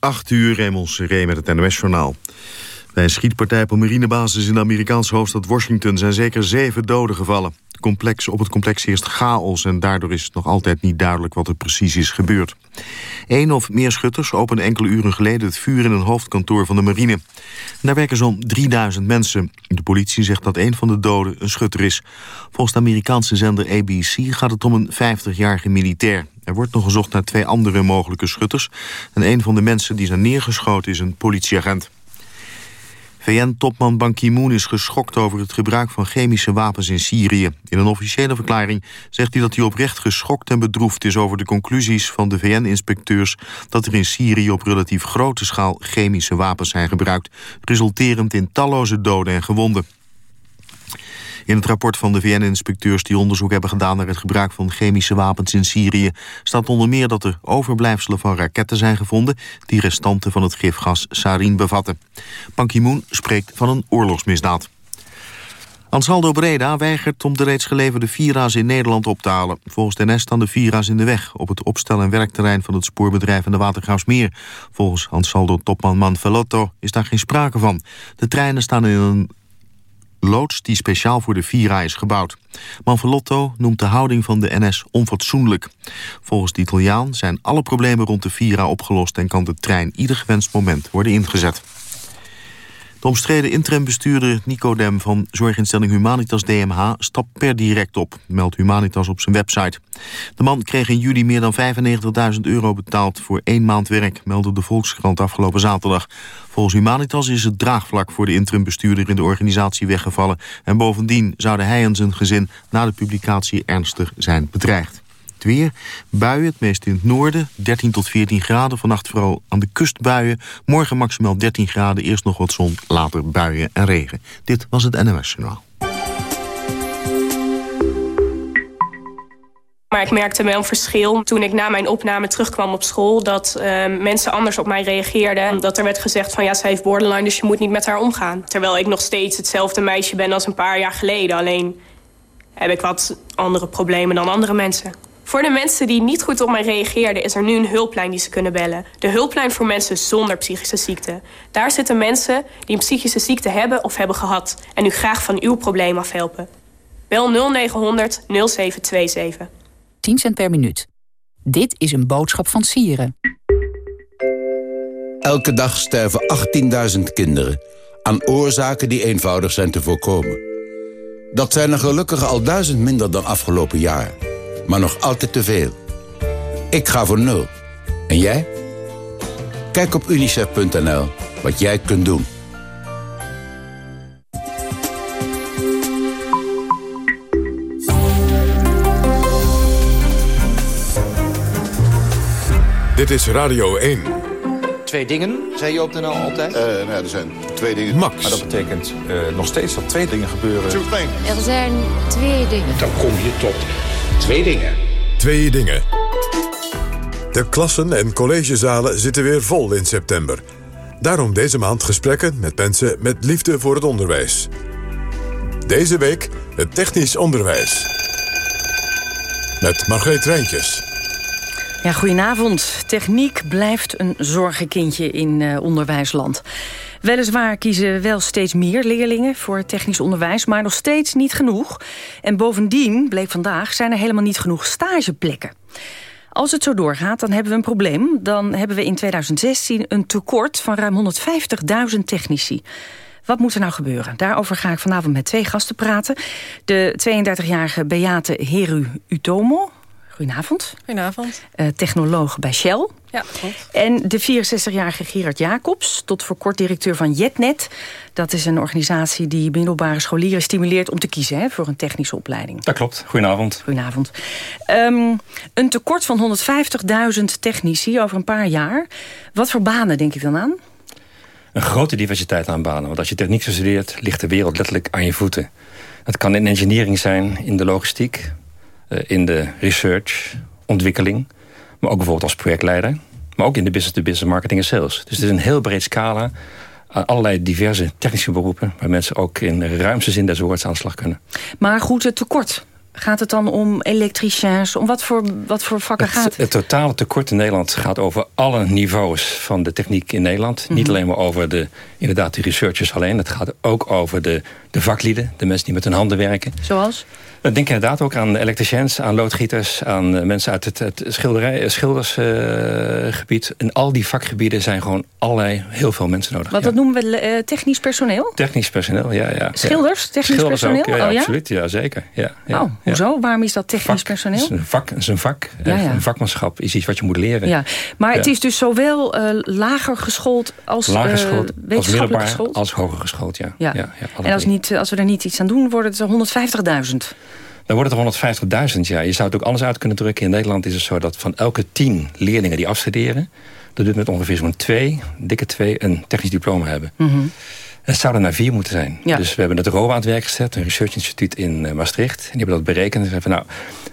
8 uur, Raymond Seré met het NOS-journaal. Bij een schietpartij op een marinebasis in de Amerikaanse hoofdstad Washington... zijn zeker zeven doden gevallen. Complex, op het complex heerst chaos en daardoor is het nog altijd niet duidelijk... wat er precies is gebeurd. Eén of meer schutters openden enkele uren geleden het vuur... in een hoofdkantoor van de marine. daar werken zo'n 3000 mensen. De politie zegt dat een van de doden een schutter is. Volgens de Amerikaanse zender ABC gaat het om een 50-jarige militair. Er wordt nog gezocht naar twee andere mogelijke schutters. En een van de mensen die zijn neergeschoten is een politieagent. VN-topman Ban Ki-moon is geschokt over het gebruik van chemische wapens in Syrië. In een officiële verklaring zegt hij dat hij oprecht geschokt en bedroefd is over de conclusies van de VN-inspecteurs dat er in Syrië op relatief grote schaal chemische wapens zijn gebruikt, resulterend in talloze doden en gewonden. In het rapport van de VN-inspecteurs die onderzoek hebben gedaan... naar het gebruik van chemische wapens in Syrië... staat onder meer dat er overblijfselen van raketten zijn gevonden... die restanten van het gifgas sarin bevatten. Ban Ki-moon spreekt van een oorlogsmisdaad. Ansaldo Breda weigert om de reeds geleverde Vira's in Nederland op te halen. Volgens de NS staan de Vira's in de weg... op het opstel- en werkterrein van het spoorbedrijf in de Watergraafsmeer. Volgens Ansaldo-topman Manfellotto is daar geen sprake van. De treinen staan in een loods die speciaal voor de Vira is gebouwd. Manfrotto noemt de houding van de NS onfatsoenlijk. Volgens de Italiaan zijn alle problemen rond de Vira opgelost... en kan de trein ieder gewenst moment worden ingezet. De omstreden interimbestuurder Nico Dem van zorginstelling Humanitas DMH stapt per direct op, meldt Humanitas op zijn website. De man kreeg in juli meer dan 95.000 euro betaald voor één maand werk, meldde de Volkskrant afgelopen zaterdag. Volgens Humanitas is het draagvlak voor de interimbestuurder in de organisatie weggevallen en bovendien zouden hij en zijn gezin na de publicatie ernstig zijn bedreigd. Weer, buien, het meest in het noorden, 13 tot 14 graden. Vannacht vooral aan de kust buien. Morgen maximaal 13 graden, eerst nog wat zon, later buien en regen. Dit was het NOS Journaal. Maar ik merkte wel een verschil toen ik na mijn opname terugkwam op school... dat uh, mensen anders op mij reageerden. Dat er werd gezegd van ja, ze heeft borderline, dus je moet niet met haar omgaan. Terwijl ik nog steeds hetzelfde meisje ben als een paar jaar geleden. Alleen heb ik wat andere problemen dan andere mensen. Voor de mensen die niet goed op mij reageerden... is er nu een hulplijn die ze kunnen bellen. De hulplijn voor mensen zonder psychische ziekte. Daar zitten mensen die een psychische ziekte hebben of hebben gehad... en u graag van uw probleem afhelpen. Bel 0900 0727. 10 cent per minuut. Dit is een boodschap van Sieren. Elke dag sterven 18.000 kinderen... aan oorzaken die eenvoudig zijn te voorkomen. Dat zijn er gelukkig al duizend minder dan afgelopen jaar maar nog altijd te veel. Ik ga voor nul. En jij? Kijk op unicef.nl wat jij kunt doen. Dit is Radio 1. Twee dingen, zei je op de NL altijd? Uh, nou ja, er zijn twee dingen. Max. Maar dat betekent uh, nog steeds dat twee dingen gebeuren. Er zijn twee dingen. Dan kom je tot Twee dingen. Twee dingen. De klassen en collegezalen zitten weer vol in september. Daarom deze maand gesprekken met mensen met liefde voor het onderwijs. Deze week het technisch onderwijs. Met Margreet Rijntjes. Ja, goedenavond. Techniek blijft een zorgenkindje in uh, onderwijsland. Weliswaar kiezen wel steeds meer leerlingen voor technisch onderwijs... maar nog steeds niet genoeg. En bovendien, bleek vandaag, zijn er helemaal niet genoeg stageplekken. Als het zo doorgaat, dan hebben we een probleem. Dan hebben we in 2016 een tekort van ruim 150.000 technici. Wat moet er nou gebeuren? Daarover ga ik vanavond met twee gasten praten. De 32-jarige Beate Heru Utomo, Goedenavond. Goedenavond. Uh, technoloog bij Shell. Ja, goed. En de 64-jarige Gerard Jacobs, tot voor kort directeur van Jetnet. Dat is een organisatie die middelbare scholieren stimuleert om te kiezen hè, voor een technische opleiding. Dat klopt. Goedenavond. Goedenavond. Um, een tekort van 150.000 technici over een paar jaar. Wat voor banen denk ik dan aan? Een grote diversiteit aan banen. Want als je techniek studeert, ligt de wereld letterlijk aan je voeten. Het kan in engineering zijn, in de logistiek, in de research, ontwikkeling. Maar ook bijvoorbeeld als projectleider. Maar ook in de business-to-business marketing en sales. Dus het is een heel breed scala aan allerlei diverse technische beroepen... waar mensen ook in de ruimste zin des woords aan de slag kunnen. Maar goed, het tekort. Gaat het dan om elektriciens? Om wat voor, wat voor vakken het, gaat het? Het totale tekort in Nederland gaat over alle niveaus van de techniek in Nederland. Niet mhm. alleen maar over de, inderdaad, de researchers alleen. Het gaat ook over de, de vaklieden, de mensen die met hun handen werken. Zoals? Ik denk inderdaad ook aan elektriciens, aan loodgieters... aan eh, mensen uit het, het schilderij, eh, schildersgebied. Uh, in al die vakgebieden zijn gewoon allerlei, heel veel mensen nodig. Wat dat noemen we uh, technisch personeel? Technisch personeel, ja. ja Schilders, technisch Schilders personeel? Ook, ja, oh, ja, absoluut, ja, zeker. Ja, ja, oh, hoezo? Waarom is dat technisch personeel? Het is een vak, is een vak. Een vakmanschap is iets wat je moet leren. Ja. Maar het is dus zowel lager geschoold als lager geschoold, als middelbaar, geschoold? als hoger geschoold, ja. ja. en als, niet, als we er niet iets aan doen, worden het er 150.000. Dan wordt het 150.000, ja. Je zou het ook anders uit kunnen drukken. In Nederland is het zo dat van elke tien leerlingen die afstuderen... dat doet met ongeveer zo'n twee, dikke twee, een technisch diploma hebben. Mm Het zou er naar vier moeten zijn. Dus we hebben het ROA aan het werk gezet, een research instituut in uh, Maastricht. En die hebben dat berekend. En zeiden van, nou,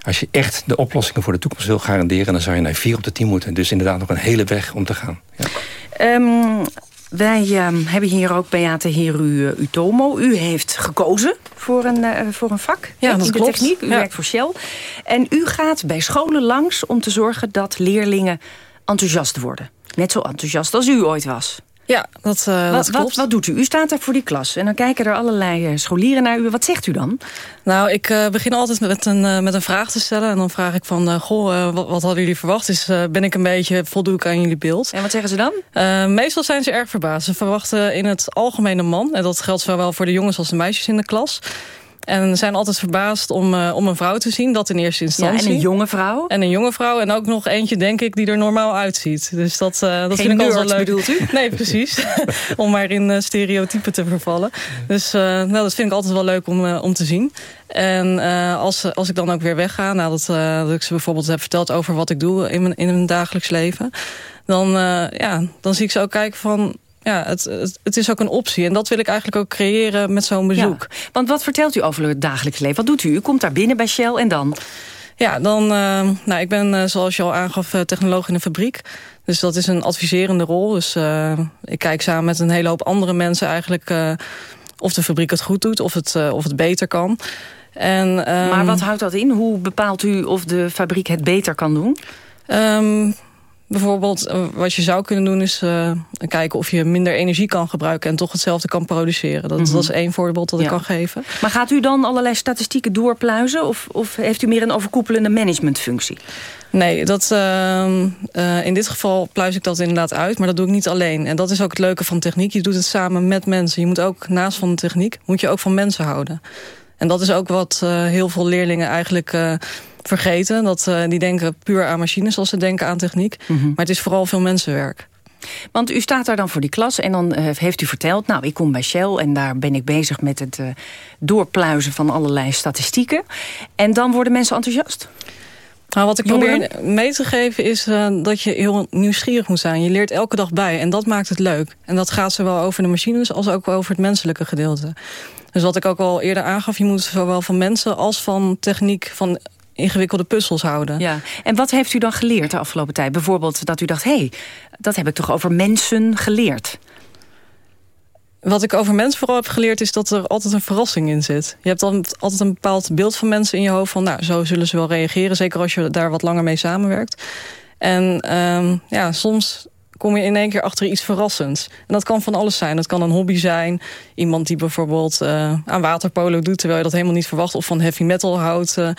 als je echt de oplossingen voor de toekomst wil garanderen... dan zou je naar vier op de tien moeten. Dus inderdaad nog een hele weg om te gaan. Ja. Um, wij uh, hebben hier ook Beate Heru eh, Utomo. U heeft gekozen voor een, uh, voor een vak ja, in de techniek. U werkt voor Shell. En u gaat bij scholen langs om te zorgen dat leerlingen enthousiast worden. Net zo enthousiast als u ooit was. Ja, dat, uh, wat, dat klopt. Wat, wat, doet u? U staat daar voor die klas en dan kijken er allerlei eh, scholieren naar u. Wat zegt u dan? Nou, ik uh, begin altijd met een, uh, met een vraag te stellen. En dan vraag ik van, goh, wat, wat, hadden jullie verwacht? Dus ben ik een beetje, voldoe ik aan jullie beeld? En wat zeggen ze dan? meestal zijn ze erg verbaasd. Ze verwachten in het algemeen een man. En dat geldt zowel voor de jongens als de meisjes in de klas. En zijn altijd verbaasd om, uh, om een vrouw te zien. Dat in eerste instantie. Ja, en een jonge vrouw. En een jonge vrouw. En ook nog eentje, denk ik, die er normaal uitziet. Dus dat, uh, dat Geen vind ik altijd wel leuk. bedoelt u? Nee, precies. om maar in uh, stereotypen te vervallen. Dus nou, dat vind ik altijd wel leuk om, om te zien. En als, als ik dan ook weer wegga... nadat dat ik ze bijvoorbeeld heb verteld over wat ik doe in mijn, in mijn dagelijks leven... Dan, ja, dan zie ik ze ook kijken van ja, het, het, het, is ook een optie. En dat wil ik eigenlijk ook creëren met zo'n bezoek. want wat vertelt u over het dagelijks leven? Wat doet u? U komt daar binnen bij Shell en dan? Ja, dan, uh, nou, ik ben, uh, zoals je al aangaf, uh, technoloog in een fabriek. Dus dat is een adviserende rol. Dus ik kijk samen met een hele hoop andere mensen eigenlijk... of de fabriek het goed doet, of het, of het beter kan. En, maar ehm, wat houdt dat in? Hoe bepaalt u of de fabriek het beter kan doen? Um, Bijvoorbeeld, eh, wat je zou kunnen doen is uh, kijken of je minder energie kan gebruiken... en toch hetzelfde kan produceren. Dat, mm -hmm. dat is één voorbeeld dat ja. ik kan geven. Maar gaat u dan allerlei statistieken doorpluizen... of, of heeft u meer een overkoepelende managementfunctie? Nee, dat, uh, uh, in dit geval pluis ik dat inderdaad uit, maar dat doe ik niet alleen. En dat is ook het leuke van techniek. Je doet het samen met mensen. Je moet ook, naast van de techniek, moet je ook van mensen houden. En dat is ook wat heel veel leerlingen eigenlijk vergeten. Dat, uh, die denken puur aan machines als ze denken aan techniek. Mm -hmm. Maar het is vooral veel mensenwerk. Want u staat daar dan voor die klas en dan uh, heeft u verteld... nou, ik kom bij Shell en daar ben ik bezig met het uh, doorpluizen van allerlei statistieken. En dan worden mensen enthousiast? Nou, wat ik Jongeren? probeer mee te geven is uh, dat je heel nieuwsgierig moet zijn. Je leert elke dag bij en dat maakt het leuk. En dat gaat zowel over de machines als ook over het menselijke gedeelte. Dus wat ik ook al eerder aangaf, je moet zowel van mensen als van techniek... van ingewikkelde puzzels houden. Ja. En wat heeft u dan geleerd de afgelopen tijd? Bijvoorbeeld dat u dacht, hé, hey, dat heb ik toch over mensen geleerd? Wat ik over mensen vooral heb geleerd is dat er altijd een verrassing in zit. Je hebt dan altijd een bepaald beeld van mensen in je hoofd... van nou, zo zullen ze wel reageren, zeker als je daar wat langer mee samenwerkt. En um, ja, soms kom je in één keer achter iets verrassends. En dat kan van alles zijn. Dat kan een hobby zijn. Iemand die bijvoorbeeld uh, aan waterpolo doet... terwijl je dat helemaal niet verwacht. Of van heavy metal houdt uh,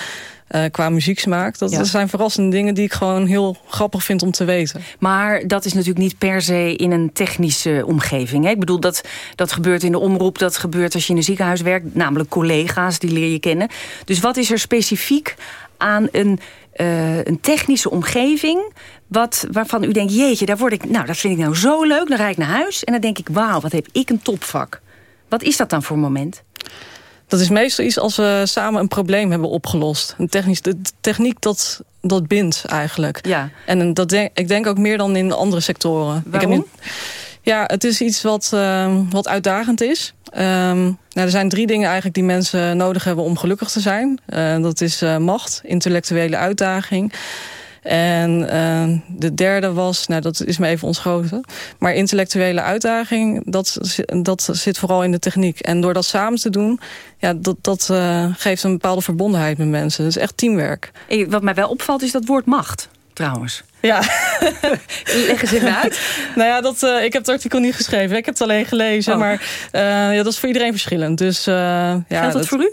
uh, qua muzieksmaak. Dat, ja. dat zijn verrassende dingen die ik gewoon heel grappig vind om te weten. Maar dat is natuurlijk niet per se in een technische omgeving. Hè? Ik bedoel, dat, dat gebeurt in de omroep. Dat gebeurt als je in een ziekenhuis werkt. Namelijk collega's, die leer je kennen. Dus wat is er specifiek aan een, uh, een technische omgeving... Wat, waarvan u denkt, jeetje, daar word ik, nou, dat vind ik nou zo leuk. Dan rijd ik naar huis en dan denk ik, wauw, wat heb ik een topvak. Wat is dat dan voor moment? Dat is meestal iets als we samen een probleem hebben opgelost. Een technisch, de techniek dat, dat bindt eigenlijk. Ja. En dat denk, ik denk ook meer dan in andere sectoren. Waarom? Ik heb ja, het is iets wat, uh, wat uitdagend is. Um, nou, er zijn drie dingen eigenlijk die mensen nodig hebben om gelukkig te zijn. Uh, dat is uh, macht, intellectuele uitdaging En uh, de derde was, nou dat is me even ontschoten... maar intellectuele uitdaging, dat, dat zit vooral in de techniek. En door dat samen te doen, ja, dat, dat uh, geeft een bepaalde verbondenheid met mensen. Het is echt teamwerk. Wat mij wel opvalt is dat woord macht, trouwens. Ja. Leg eens even uit. nou ja, dat, uh, ik heb het artikel niet geschreven. Ik heb het alleen gelezen. Oh. Maar uh, ja, dat is voor iedereen verschillend. Dus, uh, ja, Geldt dat, voor u?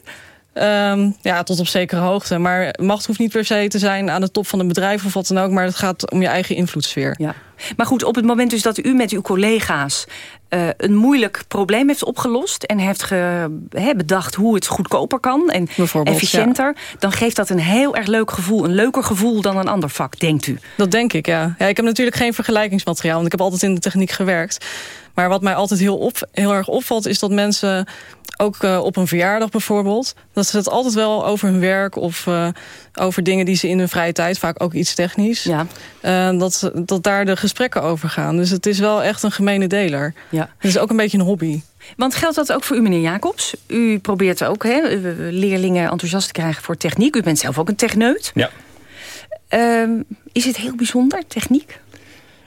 Um, ja, tot op zekere hoogte. Maar macht hoeft niet per se te zijn aan de top van een bedrijf of wat dan ook. Maar het gaat om je eigen invloedssfeer. Ja. Maar goed, op het moment dus dat u met uw collega's uh, een moeilijk probleem heeft opgelost... en heeft ge, he, bedacht hoe het goedkoper kan en efficiënter... Ja. dan geeft dat een heel erg leuk gevoel. Een leuker gevoel dan een ander vak, denkt u? Dat denk ik, ja. ja ik heb natuurlijk geen vergelijkingsmateriaal... want ik heb altijd in de techniek gewerkt. Maar wat mij altijd heel, op, heel erg opvalt... is dat mensen ook uh, op een verjaardag bijvoorbeeld... dat ze het altijd wel over hun werk of uh, over dingen die ze in hun vrije tijd... vaak ook iets technisch, ja. uh, dat, dat daar de gesprekken over gaan. Dus het is wel echt een gemene deler. Ja. Het is ook een beetje een hobby. Want geldt dat ook voor u, meneer Jacobs? U probeert ook hè, leerlingen enthousiast te krijgen voor techniek. U bent zelf ook een techneut. Ja. Um, is het heel bijzonder, techniek?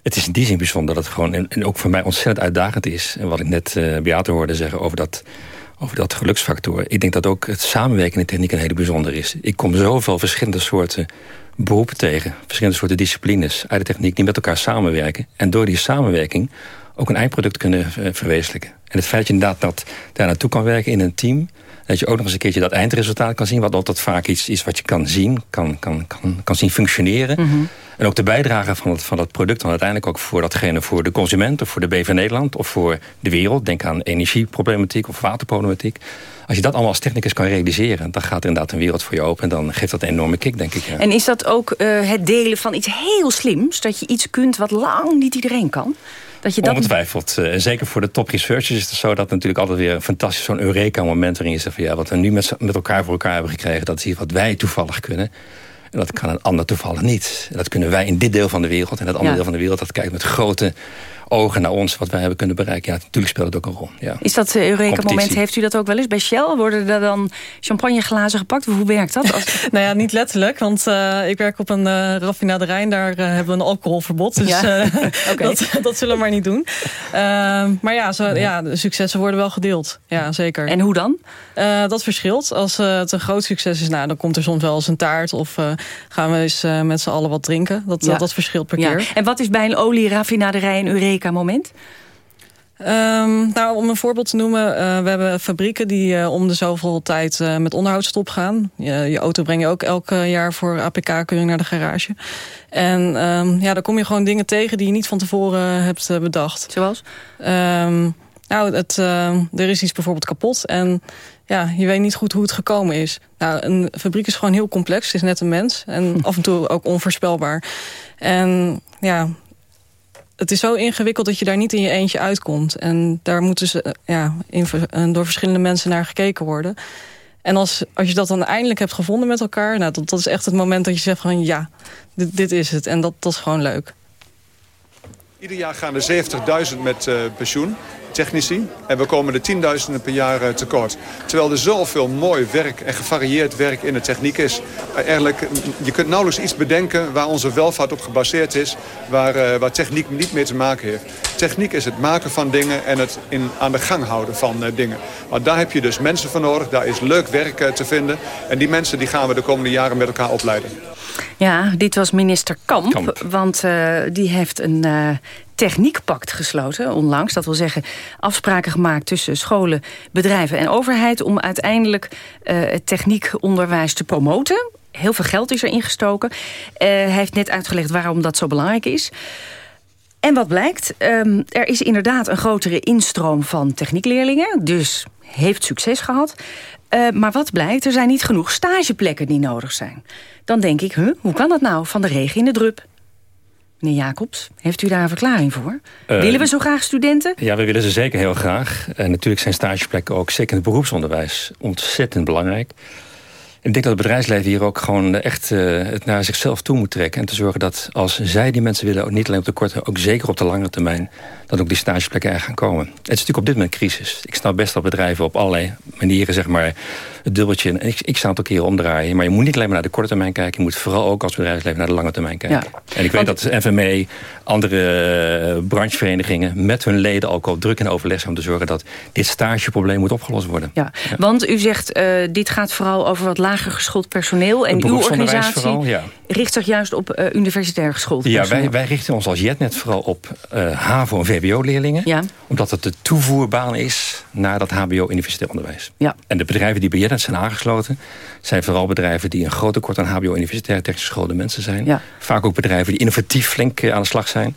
Het is in die zin bijzonder dat het gewoon, en, en ook voor mij ontzettend uitdagend is. En wat ik net uh, Beate hoorde zeggen over dat, over dat geluksfactor. Ik denk dat ook het samenwerken in de techniek een hele bijzonder is. Ik kom zoveel verschillende soorten beroepen tegen. Verschillende soorten disciplines uit de techniek die met elkaar samenwerken. En door die samenwerking ook een eindproduct kunnen uh, verwezenlijken. En het feit dat je inderdaad dat daar naartoe kan werken in een team... dat je ook nog eens een keertje dat eindresultaat kan zien... wat altijd vaak iets is wat je kan zien, kan, kan, kan, kan zien functioneren... -hmm. En ook de bijdrage van het, van het product dan uiteindelijk ook voor datgene voor de consument... of voor de BV Nederland of voor de wereld. Denk aan energieproblematiek of waterproblematiek. Als je dat allemaal als technicus kan realiseren... dan gaat er inderdaad een wereld voor je open. En dan geeft dat een enorme kick, denk ik. Ja. En is dat ook uh, het delen van iets heel slims? Dat je iets kunt wat lang niet iedereen kan? Dat je dat... Ongetwijfeld. En uh, zeker voor de top researchers is het zo dat natuurlijk altijd weer een fantastisch zo'n Eureka-moment waarin je zegt van ja, wat we nu met, met elkaar voor elkaar hebben gekregen, dat is iets wat wij toevallig kunnen. En dat kan een ander toevallig niet. En dat kunnen wij in dit deel van de wereld. En dat andere Ja. deel van de wereld, dat kijkt met grote ogen naar ons... wat wij hebben kunnen bereiken. Ja, natuurlijk speelt het ook een rol. Ja. Is dat uh, Eureka-moment, Competitie. heeft u dat ook wel eens bij Shell? Worden er dan champagneglazen gepakt? Hoe werkt dat? Als... Nou ja, niet letterlijk, want uh, ik werk op een uh, raffinaderij... en daar uh, hebben we een alcoholverbod, dus Ja. uh, dat, dat zullen we maar niet doen. Uh, maar ja, zo, ja, de successen worden wel gedeeld. Ja, zeker. En hoe dan? Uh, dat verschilt. Als uh, het een groot succes is, nou, dan komt er soms wel eens een taart... of uh, gaan we eens uh, met z'n allen wat drinken. Dat, Ja. dat, dat verschilt per Ja. keer. En wat is bij een olieraffinaderij een Eureka-moment? Um, nou, om een voorbeeld te noemen, uh, we hebben fabrieken die uh, om de zoveel tijd uh, met onderhoudsstop gaan. Je, je auto breng je ook elk jaar voor APK-keuring naar de garage. En um, ja, dan kom je gewoon dingen tegen die je niet van tevoren hebt bedacht. Zoals? Um, nou, het, er is iets bijvoorbeeld kapot en ja, je weet niet goed hoe het gekomen is. Nou, een fabriek is gewoon heel complex. Het is net een mens en af en toe ook onvoorspelbaar. En ja, het is zo ingewikkeld dat je daar niet in je eentje uitkomt. En daar moeten ze ja, in, door verschillende mensen naar gekeken worden. En als, als je dat dan eindelijk hebt gevonden met elkaar... Nou, dat, dat is echt het moment dat je zegt van ja, dit, dit is het. En dat, dat is gewoon leuk. Ieder jaar gaan er 70.000 met uh, pensioen, technici. En we komen er tienduizenden per jaar uh, tekort. Terwijl er zoveel mooi werk en gevarieerd werk in de techniek is. Eigenlijk, je kunt nauwelijks iets bedenken waar onze welvaart op gebaseerd is. Waar, uh, waar techniek niet mee te maken heeft. Techniek is het maken van dingen en het in, aan de gang houden van uh, dingen. Maar daar heb je dus mensen voor nodig. Daar is leuk werk te vinden. En die mensen die gaan we de komende jaren met elkaar opleiden. Ja, dit was minister Kamp. Kamp. Want uh, die heeft een uh, techniekpact gesloten onlangs. Dat wil zeggen afspraken gemaakt tussen scholen, bedrijven en overheid... om uiteindelijk uh, het techniekonderwijs te promoten. Heel veel geld is er ingestoken. hij heeft net uitgelegd waarom dat zo belangrijk is. En wat blijkt, um, er is inderdaad een grotere instroom van techniekleerlingen. Dus heeft succes gehad. Uh, maar wat blijkt, er zijn niet genoeg stageplekken die nodig zijn. Dan denk ik, hoe kan dat nou? Van de regen in de drup. Meneer Jacobs, heeft u daar een verklaring voor? Uh, willen we zo graag studenten? Ja, we willen ze zeker heel graag. En natuurlijk zijn stageplekken ook, zeker in het beroepsonderwijs, ontzettend belangrijk. Ik denk dat het bedrijfsleven hier ook gewoon echt uh, het naar zichzelf toe moet trekken. En te zorgen dat als zij die mensen willen, ook niet alleen op de korte, ook zeker op de lange termijn, dat ook die stageplekken er gaan komen. Het is natuurlijk op dit moment crisis. Ik snap best dat bedrijven op allerlei manieren, zeg maar, het dubbeltje. En ik, ik sta het ook keer omdraaien. Maar je moet niet alleen maar naar de korte termijn kijken. Je moet vooral ook als bedrijfsleven naar de lange termijn kijken. En ik weet dat de FME, andere uh, brancheverenigingen met hun leden ook al druk in overleg zijn om te zorgen dat dit stageprobleem moet opgelost worden. Ja, want u zegt, uh, dit gaat vooral over wat lager geschoold personeel. En uw organisatie vooral, ja. richt zich juist op uh, universitair geschoold ja, wij, wij, richten ons als JetNet vooral op uh, HAVO- en VWO-leerlingen. Ja. Omdat het de toevoerbaan is naar dat HBO-universitair onderwijs. Ja. En de bedrijven die bij JetNet zijn aangesloten... zijn vooral bedrijven die een groot tekort aan HBO-universitair technisch geschoolde mensen zijn. Ja. Vaak ook bedrijven die innovatief flink aan de slag zijn.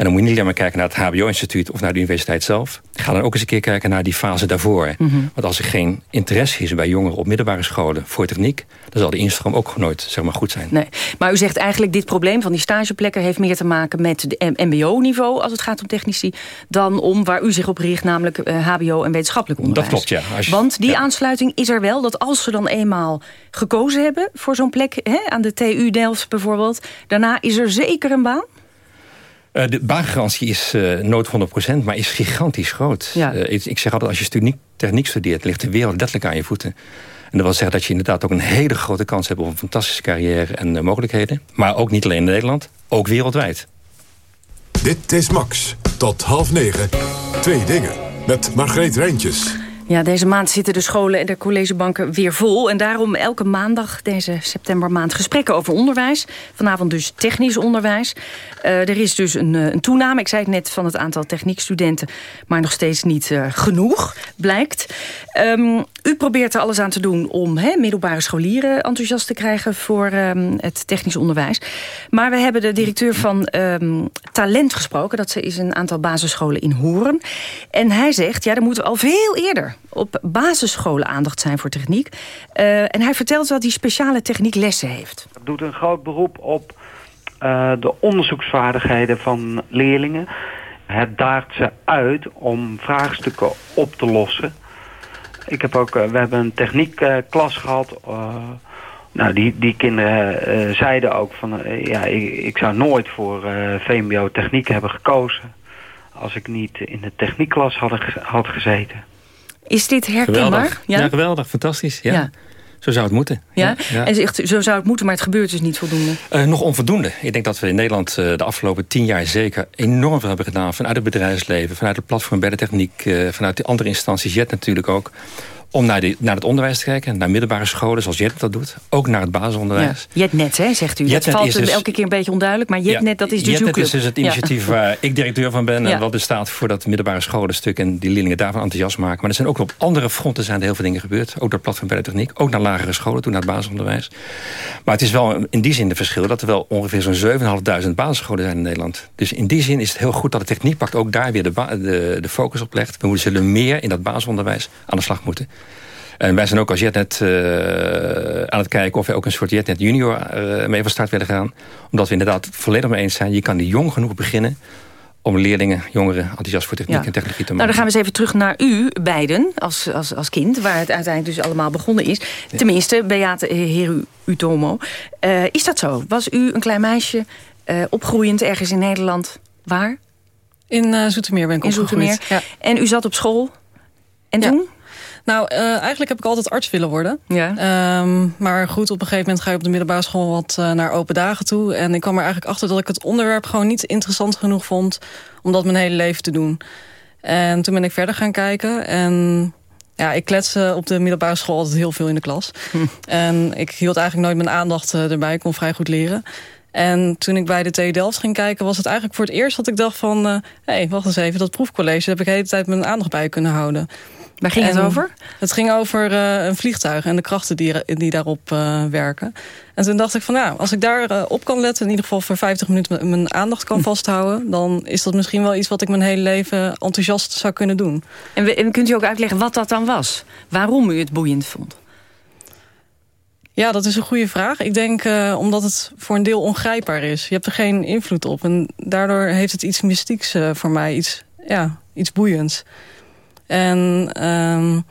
En dan moet je niet alleen maar kijken naar het hbo-instituut... of naar de universiteit zelf. Ga dan ook eens een keer kijken naar die fase daarvoor. Mm -hmm. Want als er geen interesse is bij jongeren op middelbare scholen... voor techniek, dan zal de instroom ook nooit zeg maar, goed zijn. Nee. Maar u zegt eigenlijk dit probleem van die stageplekken... heeft meer te maken met de mbo-niveau als het gaat om technici... dan om waar u zich op richt, namelijk uh, hbo en wetenschappelijk onderwijs. Dat klopt, ja. Je, Want die ja. aansluiting is er wel, dat als ze dan eenmaal gekozen hebben... voor zo'n plek hè, aan de TU Delft bijvoorbeeld... daarna is er zeker een baan? Uh, de baangarantie is uh, nooit 100%, maar is gigantisch groot. Ja. Uh, ik, ik, zeg altijd, als je techniek, techniek studeert... ligt de wereld letterlijk aan je voeten. En dat wil zeggen dat je inderdaad ook een hele grote kans hebt... op een fantastische carrière en mogelijkheden. Maar ook niet alleen in Nederland, ook wereldwijd. Dit is Max. Tot half negen. Twee dingen. Met Margreet Rijntjes. Ja, deze maand zitten de scholen en de collegebanken weer vol. En daarom elke maandag deze septembermaand gesprekken over onderwijs. Vanavond dus technisch onderwijs. Uh, er is dus een, een, toename, ik zei het net, van het aantal techniekstudenten. Maar nog steeds niet uh, genoeg, blijkt. Um, u probeert er alles aan te doen om middelbare scholieren enthousiast te krijgen... voor um, het technisch onderwijs. Maar we hebben de directeur van um, Talent gesproken. Dat is een aantal basisscholen in Hoorn. En hij zegt, ja, er moeten we al veel eerder op basisscholen aandacht zijn voor techniek. Uh, en hij vertelt dat hij speciale technieklessen heeft. Dat doet een groot beroep op uh, de onderzoeksvaardigheden van leerlingen. Het daagt ze uit om vraagstukken op te lossen. Ik heb ook, uh, we hebben een techniekklas gehad. nou, die, die kinderen zeiden ook van... ja, ik, ik, zou nooit voor VMBO techniek hebben gekozen... als ik niet in de techniekklas had, had gezeten. Is dit herkenbaar? Geweldig. Ja? ja, geweldig. Fantastisch. Ja. ja. Zo zou het moeten. Ja? ja? En zegt, zo zou het moeten, maar het gebeurt dus niet voldoende? Uh, nog onvoldoende. Ik denk dat we in Nederland uh, de afgelopen tien jaar zeker enorm veel hebben gedaan. Vanuit het bedrijfsleven, vanuit het platform bij de techniek... Uh, vanuit de andere instanties, JET natuurlijk ook om naar, de, naar het onderwijs te kijken. Naar middelbare scholen, zoals Jetnet dat doet. Ook naar het basisonderwijs. Ja. Jetnet, hè, zegt u. Jetnet dat valt dus, elke keer een beetje onduidelijk. Maar Jetnet, dat is dus Jetnet is dus het initiatief ja. waar ik directeur van ben. En wat dus staat voor dat middelbare scholen stuk. En die leerlingen daarvan enthousiast maken. Maar er zijn ook op andere fronten zijn er heel veel dingen gebeurd. Ook door Platform bij de Techniek. Ook naar lagere scholen, toen naar het basisonderwijs. Maar het is wel in die zin de verschil. Dat er wel ongeveer zo'n 7.500 basisscholen zijn in Nederland. Dus in die zin is het heel goed dat de techniekpact ook daar weer de, de, de focus op legt. We zullen meer in dat basisonderwijs aan de slag moeten. En wij zijn ook als Jetnet uh, aan het kijken of we ook een soort Jetnet junior uh, mee van start willen gaan. Omdat we inderdaad volledig mee eens zijn. Je kan die jong genoeg beginnen om leerlingen, jongeren enthousiast voor techniek ja. en technologie te maken. Nou, dan gaan we eens even terug naar u beiden als, als, als kind... waar het uiteindelijk dus allemaal begonnen is. Ja. Tenminste, Beate Heru Utomo. Uh, is dat zo? Was u een klein meisje, uh, opgroeiend ergens in Nederland? Waar? In uh, Zoetermeer ben ik in opgegroeid. Ja. En u zat op school? En toen? Nou, uh, eigenlijk heb ik altijd arts willen worden. Ja. Um, maar goed, op een gegeven moment ga je op de middelbare school wat uh, naar open dagen toe. En ik kwam er eigenlijk achter dat ik het onderwerp gewoon niet interessant genoeg vond... om dat mijn hele leven te doen. En toen ben ik verder gaan kijken. En ja, ik kletste op de middelbare school altijd heel veel in de klas. Hm. En ik hield eigenlijk nooit mijn aandacht uh, erbij. Ik kon vrij goed leren. En toen ik bij de TU Delft ging kijken... was het eigenlijk voor het eerst dat ik dacht van... hé, hey, wacht eens even, dat proefcollege... heb ik de hele tijd mijn aandacht bij kunnen houden. Waar ging het over? Het ging over uh, een vliegtuig en de krachten die, die daarop uh, werken. En toen dacht ik van ja, als ik daar op kan letten... in ieder geval voor 50 minuten mijn aandacht kan hm. vasthouden... dan is dat misschien wel iets wat ik mijn hele leven enthousiast zou kunnen doen. En, en kunt u ook uitleggen wat dat dan was? Waarom u het boeiend vond? Ja, dat is een goede vraag. Ik denk uh, omdat het voor een deel ongrijpbaar is. Je hebt er geen invloed op. En daardoor heeft het iets mystieks uh, voor mij. Iets, ja, iets boeiends. En um,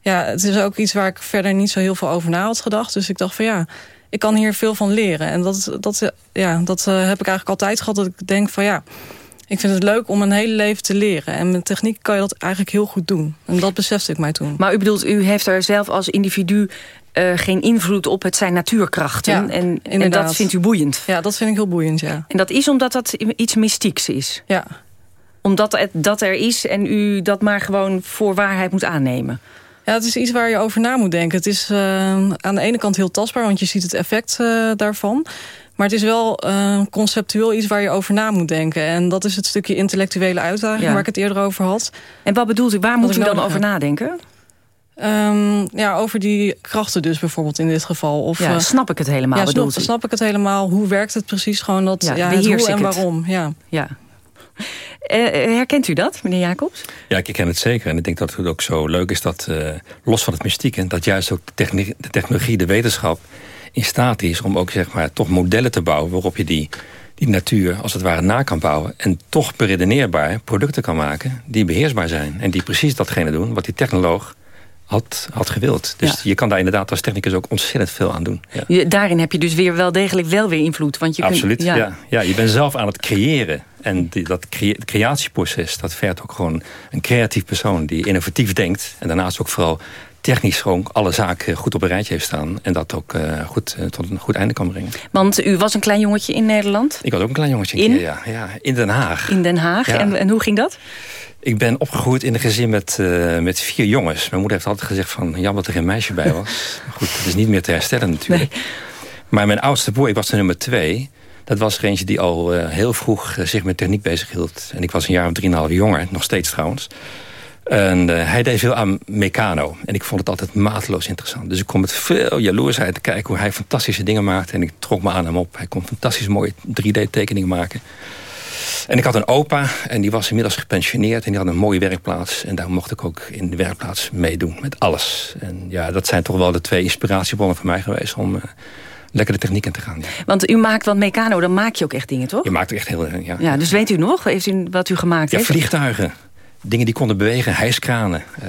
ja, het is ook iets waar ik verder niet zo heel veel over na had gedacht. Dus ik dacht van ja, ik kan hier veel van leren. En dat, dat, ja, dat heb ik eigenlijk altijd gehad. Dat ik denk van ja, ik vind het leuk om een hele leven te leren. En met techniek kan je dat eigenlijk heel goed doen. En dat besefte ik mij toen. Maar u bedoelt, u heeft er zelf als individu uh, geen invloed op. Het zijn natuurkrachten. Ja, en, en, dat vindt u boeiend. Ja, dat vind ik heel boeiend, ja. En dat is omdat dat iets mystieks is? Ja. Omdat het, dat er is en u dat maar gewoon voor waarheid moet aannemen? Ja, het is iets waar je over na moet denken. Het is uh, aan de ene kant heel tastbaar, want je ziet het effect uh, daarvan. Maar het is wel uh, conceptueel iets waar je over na moet denken. En dat is het stukje intellectuele uitdaging ja. waar ik het eerder over had. En wat bedoelt u, waar moet u dan over nadenken? Um, ja, over die krachten dus bijvoorbeeld in dit geval. Of, ja, snap ik het helemaal, ja, snap, snap, ik het helemaal. Hoe werkt het precies? Gewoon dat, ja, ja hoe en waarom. Ja. ja. Uh, herkent u dat, meneer Jacobs? Ja, ik ken het zeker. En ik denk dat het ook zo leuk is dat, uh, los van het mystieke... dat juist ook de, de technologie, de wetenschap in staat is... om ook zeg maar, toch modellen te bouwen waarop je die, die natuur als het ware na kan bouwen... en toch beredeneerbaar producten kan maken die beheersbaar zijn. En die precies datgene doen wat die technoloog had, had gewild. Dus je kan daar inderdaad als technicus ook ontzettend veel aan doen. Ja. Je, daarin heb je dus weer wel degelijk wel weer invloed. Want je Absoluut, kunt, ja. ja. ja. Je bent zelf aan het creëren. En die, dat creatieproces, dat vergt ook gewoon een creatief persoon... die innovatief denkt. En daarnaast ook vooral technisch gewoon alle zaken goed op een rijtje heeft staan. En dat ook uh, goed, uh, tot een goed einde kan brengen. Want u was een klein jongetje in Nederland? Ik was ook een klein jongetje. In? Keer, ja, ja, in Den Haag. In Den Haag. En, en hoe ging dat? Ik ben opgegroeid in een gezin met, uh, met vier jongens. Mijn moeder heeft altijd gezegd van... jammer dat er geen meisje bij was. Goed, dat is niet meer te herstellen natuurlijk. Nee. Maar mijn oudste broer, ik was de nummer twee... dat was er eentje die al heel vroeg zich met techniek bezig hield. En ik was een jaar of drieënhalf jonger, nog steeds trouwens. En hij deed veel aan mecano. En ik vond het altijd mateloos interessant. Dus ik kon met veel jaloersheid te kijken hoe hij fantastische dingen maakte. En ik trok me aan hem op. Hij kon fantastisch mooie 3D-tekeningen maken. En ik had een opa en die was inmiddels gepensioneerd... en die had een mooie werkplaats. En daar mocht ik ook in de werkplaats meedoen met alles. En ja, dat zijn toch wel de twee inspiratiebronnen voor mij geweest... om uh, lekker de techniek in te gaan. Ja. Want u maakt, want Meccano, dan maak je ook echt dingen, toch? Je maakt echt heel... Ja, ja dus weet u nog heeft u, wat u gemaakt ja, heeft? vliegtuigen dingen die konden bewegen, hijskranen. Uh,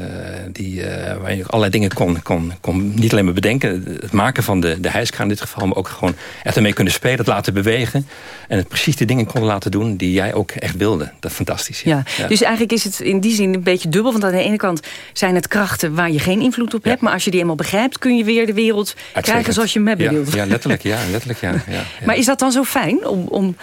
die, uh, waar je allerlei dingen kon, kon, kon niet alleen maar bedenken. Het maken van de, de hijskraan in dit geval. Maar ook gewoon echt ermee kunnen spelen, het laten bewegen. En het precies de dingen konden laten doen die jij ook echt wilde. Dat is fantastisch. Ja. ja. Dus eigenlijk is het in die zin een beetje dubbel. Want aan de ene kant zijn het krachten waar je geen invloed op hebt. Ja. Maar als je die eenmaal begrijpt, kun je weer de wereld krijgen zoals je hem hebt bedoeld. Ja, letterlijk. Ja, letterlijk ja, ja, Maar is dat dan zo fijn om... om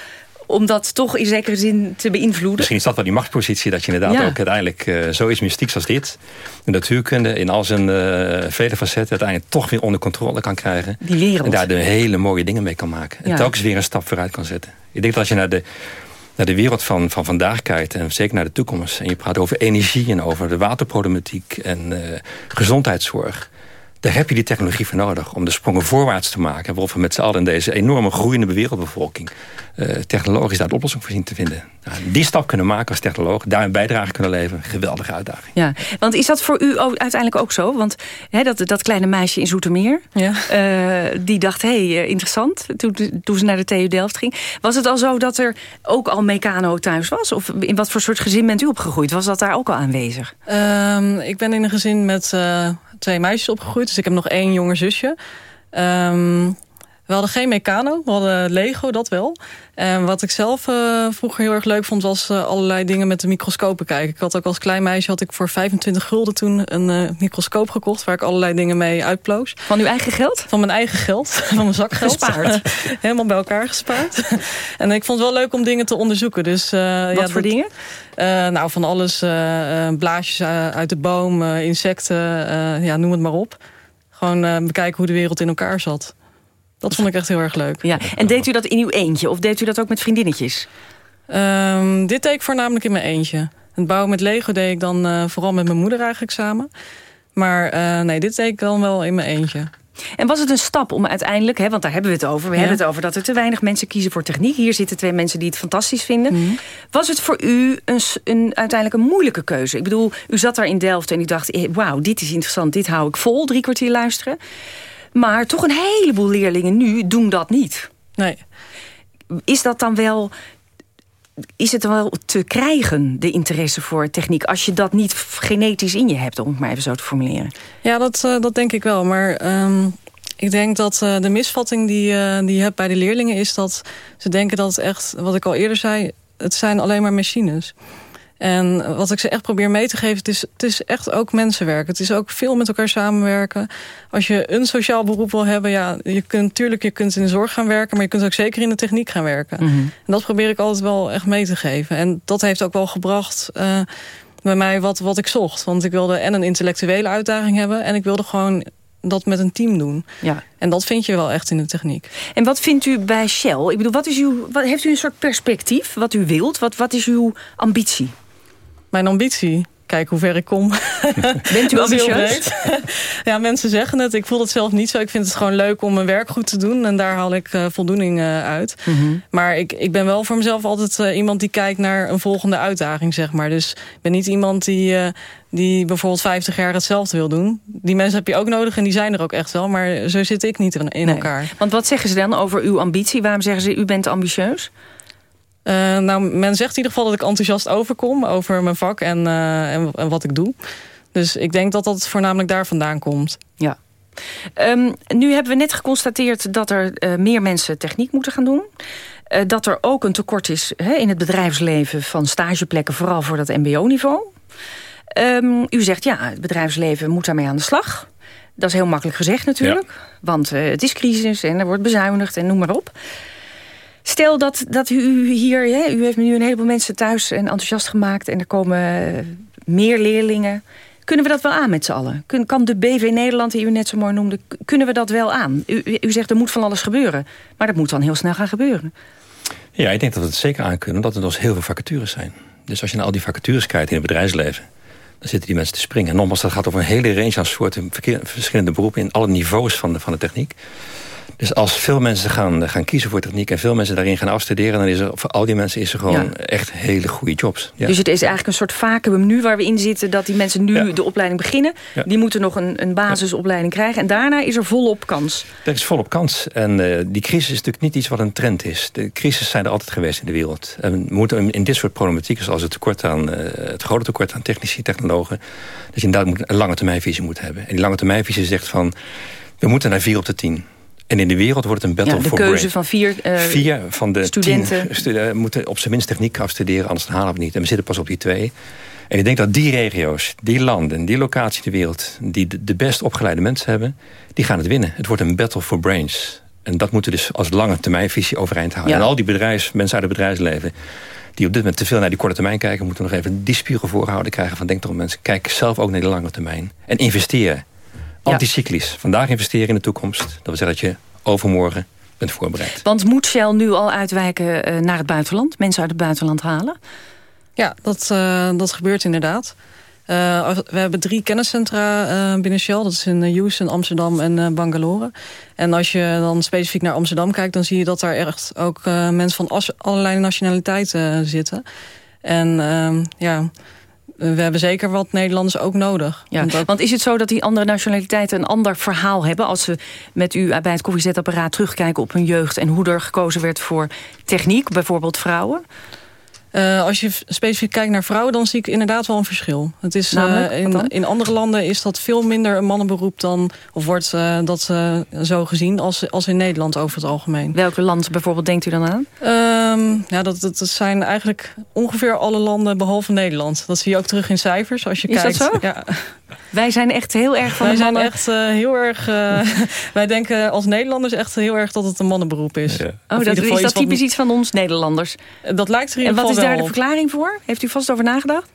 om dat toch in zekere zin te beïnvloeden? Misschien is dat wel die machtspositie... dat je inderdaad ja. ook uiteindelijk uh, zoiets mystieks als dit... de natuurkunde in al zijn uh, vele facetten... uiteindelijk toch weer onder controle kan krijgen. Die wereld. En daar de hele mooie dingen mee kan maken. En ja. telkens weer een stap vooruit kan zetten. Ik denk dat als je naar de, naar de wereld van, van vandaag kijkt... en zeker naar de toekomst... en je praat over energie en over de waterproblematiek... en uh, gezondheidszorg... Daar heb je die technologie voor nodig om de sprongen voorwaarts te maken. Waarop we met z'n allen in deze enorme groeiende wereldbevolking... Uh, technologisch daar de oplossing voor zien te vinden. Nou, die stap kunnen maken als technoloog, daar een bijdrage kunnen leveren. Geweldige uitdaging. Ja, want is dat voor u ook uiteindelijk ook zo? Want hè, dat, dat kleine meisje in Zoetermeer... Ja. Uh, die dacht, hé, hey, interessant, toen, toen ze naar de TU Delft ging. Was het al zo dat er ook al mecano thuis was? Of in wat voor soort gezin bent u opgegroeid? Was dat daar ook al aanwezig? Um, ik ben in een gezin met... Uh twee meisjes opgegroeid. Dus ik heb nog één jonger zusje. Um, we hadden geen Meccano, we hadden Lego, dat wel. En wat ik zelf uh, vroeger heel erg leuk vond... was uh, allerlei dingen met de microscopen kijken. Ik had ook als klein meisje had ik voor 25 gulden toen een uh, microscoop gekocht... waar ik allerlei dingen mee uitploos. Van uw eigen geld? Van mijn eigen geld, van mijn zakgeld. Gespaard? Helemaal bij elkaar gespaard. en ik vond het wel leuk om dingen te onderzoeken. Dus, wat ja, voor dat, dingen? nou, van alles. blaasjes uit de boom, insecten, ja, noem het maar op. Gewoon bekijken hoe de wereld in elkaar zat. Dat vond ik echt heel erg leuk. Ja. En deed u dat in uw eentje? Of deed u dat ook met vriendinnetjes? Um, dit deed ik voornamelijk in mijn eentje. Het bouwen met Lego deed ik dan uh, vooral met mijn moeder eigenlijk samen. Maar uh, nee, dit deed ik dan wel in mijn eentje. En was het een stap om uiteindelijk, hè, want daar hebben we het over... we ja. hebben het over dat er te weinig mensen kiezen voor techniek. Hier zitten twee mensen die het fantastisch vinden. Mhm. Was het voor u een, een, uiteindelijk een moeilijke keuze? Ik bedoel, u zat daar in Delft en u dacht... wauw, dit is interessant, dit hou ik vol, drie kwartier luisteren. Maar toch een heleboel leerlingen nu doen dat niet. Nee. Is dat dan wel is het wel te krijgen, de interesse voor techniek... als je dat niet genetisch in je hebt, om het maar even zo te formuleren? Ja, dat, uh, dat denk ik wel. Maar um, ik denk dat uh, de misvatting die, uh, die je hebt bij de leerlingen... is dat ze denken dat het echt, wat ik al eerder zei... het zijn alleen maar machines en wat ik ze echt probeer mee te geven, het is, het is echt ook mensenwerk. Het is ook veel met elkaar samenwerken. Als je een sociaal beroep wil hebben, ja, je kunt natuurlijk je kunt in de zorg gaan werken, maar je kunt ook zeker in de techniek gaan werken. Mm -hmm. En dat probeer ik altijd wel echt mee te geven. En dat heeft ook wel gebracht uh, bij mij wat, wat ik zocht. Want ik wilde en een intellectuele uitdaging hebben en ik wilde gewoon dat met een team doen. Ja. En dat vind je wel echt in de techniek. En wat vindt u bij Shell? Ik bedoel, wat is uw, wat, heeft u een soort perspectief wat u wilt? Wat, wat is uw ambitie? Mijn ambitie. Kijk hoe ver ik kom. Bent u ambitieus? ja, mensen zeggen het. Ik voel het zelf niet zo. Ik vind het gewoon leuk om mijn werk goed te doen. En daar haal ik uh, voldoening uh, uit. Mm -hmm. Maar ik, ik ben wel voor mezelf altijd uh, iemand die kijkt naar een volgende uitdaging, zeg maar. Dus ik ben niet iemand die, die bijvoorbeeld 50 jaar hetzelfde wil doen. Die mensen heb je ook nodig en die zijn er ook echt wel. Maar zo zit ik niet in, nee. elkaar. Want wat zeggen ze dan over uw ambitie? Waarom zeggen ze u bent ambitieus? Uh, nou, men zegt in ieder geval dat ik enthousiast overkom over mijn vak en, uh, en, en, wat ik doe. Dus ik denk dat dat voornamelijk daar vandaan komt. Ja. Um, nu hebben we net geconstateerd dat er uh, meer mensen techniek moeten gaan doen. dat er ook een tekort is hè, in het bedrijfsleven van stageplekken, vooral voor dat mbo-niveau. Um, u zegt ja, het bedrijfsleven moet daarmee aan de slag. Dat is heel makkelijk gezegd natuurlijk. Ja. Want het is crisis en er wordt bezuinigd en noem maar op. Stel dat, dat u hier, hè, u heeft nu een heleboel mensen thuis en enthousiast gemaakt... en er komen meer leerlingen. Kunnen we dat wel aan met z'n allen? Kan de BV Nederland, die u net zo mooi noemde, kunnen we dat wel aan? U, u zegt er moet van alles gebeuren, maar dat moet dan heel snel gaan gebeuren. Ja, ik denk dat we het zeker aan kunnen, omdat er dus heel veel vacatures zijn. Dus als je naar al die vacatures kijkt in het bedrijfsleven... dan zitten die mensen te springen. En nogmaals, dat gaat over een hele range aan soorten... verschillende beroepen in alle niveaus van van de techniek. Dus als veel mensen gaan, gaan kiezen voor techniek... en veel mensen daarin gaan afstuderen... dan is er voor al die mensen is er gewoon ja. echt hele goede jobs. Ja. Dus het is eigenlijk een soort vacuüm nu waar we in zitten... dat die mensen nu ja. de opleiding beginnen. Die moeten nog een, een basisopleiding krijgen. En daarna is er volop kans. Er is volop kans. En uh, die crisis is natuurlijk niet iets wat een trend is. De crisis zijn er altijd geweest in de wereld. En we moeten in dit soort problematieken... zoals het, tekort aan, uh, het grote tekort aan technici, technologen... dat je inderdaad een lange termijnvisie moet hebben. En die lange termijnvisie zegt van... we moeten naar vier op de tien. En in de wereld wordt het een battle ja, for brain. De keuze van vier, uh, vier van de studenten. tien moeten op zijn minst techniek afstuderen, anders halen we het niet. En we zitten pas op die twee. En ik denk dat die regio's, die landen, die locaties in de wereld... die de, de best opgeleide mensen hebben, die gaan het winnen. Het wordt een battle for brains. En dat moeten we dus als lange termijnvisie overeind houden. Ja. En al die bedrijfs, mensen uit het bedrijfsleven... die op dit moment te veel naar die korte termijn kijken... moeten nog even die spieren voorhouden krijgen van... denk toch mensen, kijk zelf ook naar de lange termijn. En investeren. Anticyclisch. Vandaag investeren in de toekomst. Dat wil zeggen dat je overmorgen bent voorbereid. Want moet Shell nu al uitwijken uh, naar het buitenland? Mensen uit het buitenland halen? Ja, dat, uh, dat gebeurt inderdaad. Uh, we hebben drie kenniscentra uh, binnen Shell. Dat is in Houston, Amsterdam en uh, Bangalore. En als je dan specifiek naar Amsterdam kijkt... dan zie je dat daar echt ook mensen van allerlei nationaliteiten zitten. En ehm, ja we hebben zeker wat Nederlanders ook nodig. Ja, want, ook... want, is het zo dat die andere nationaliteiten een ander verhaal hebben... als ze met u bij het koffiezetapparaat terugkijken op hun jeugd... en hoe er gekozen werd voor techniek, bijvoorbeeld vrouwen? Uh, als je specifiek kijkt naar vrouwen, dan zie ik inderdaad wel een verschil. Het is, uh, in, in andere landen is dat veel minder een mannenberoep dan, of wordt uh, dat zo gezien als, als in Nederland over het algemeen. Welke land bijvoorbeeld denkt u dan aan? Um, ja, dat, dat zijn eigenlijk ongeveer alle landen behalve Nederland. Dat zie je ook terug in cijfers. Als je is kijkt, dat zo? Ja. Wij zijn echt heel erg van Wij de zijn echt heel erg... wij denken als Nederlanders echt heel erg dat het een mannenberoep is. Ja. Oh, dat, is dat typisch iets van ons Nederlanders? Dat lijkt er in en ieder wat geval is daar wel de verklaring voor? Heeft u vast over nagedacht?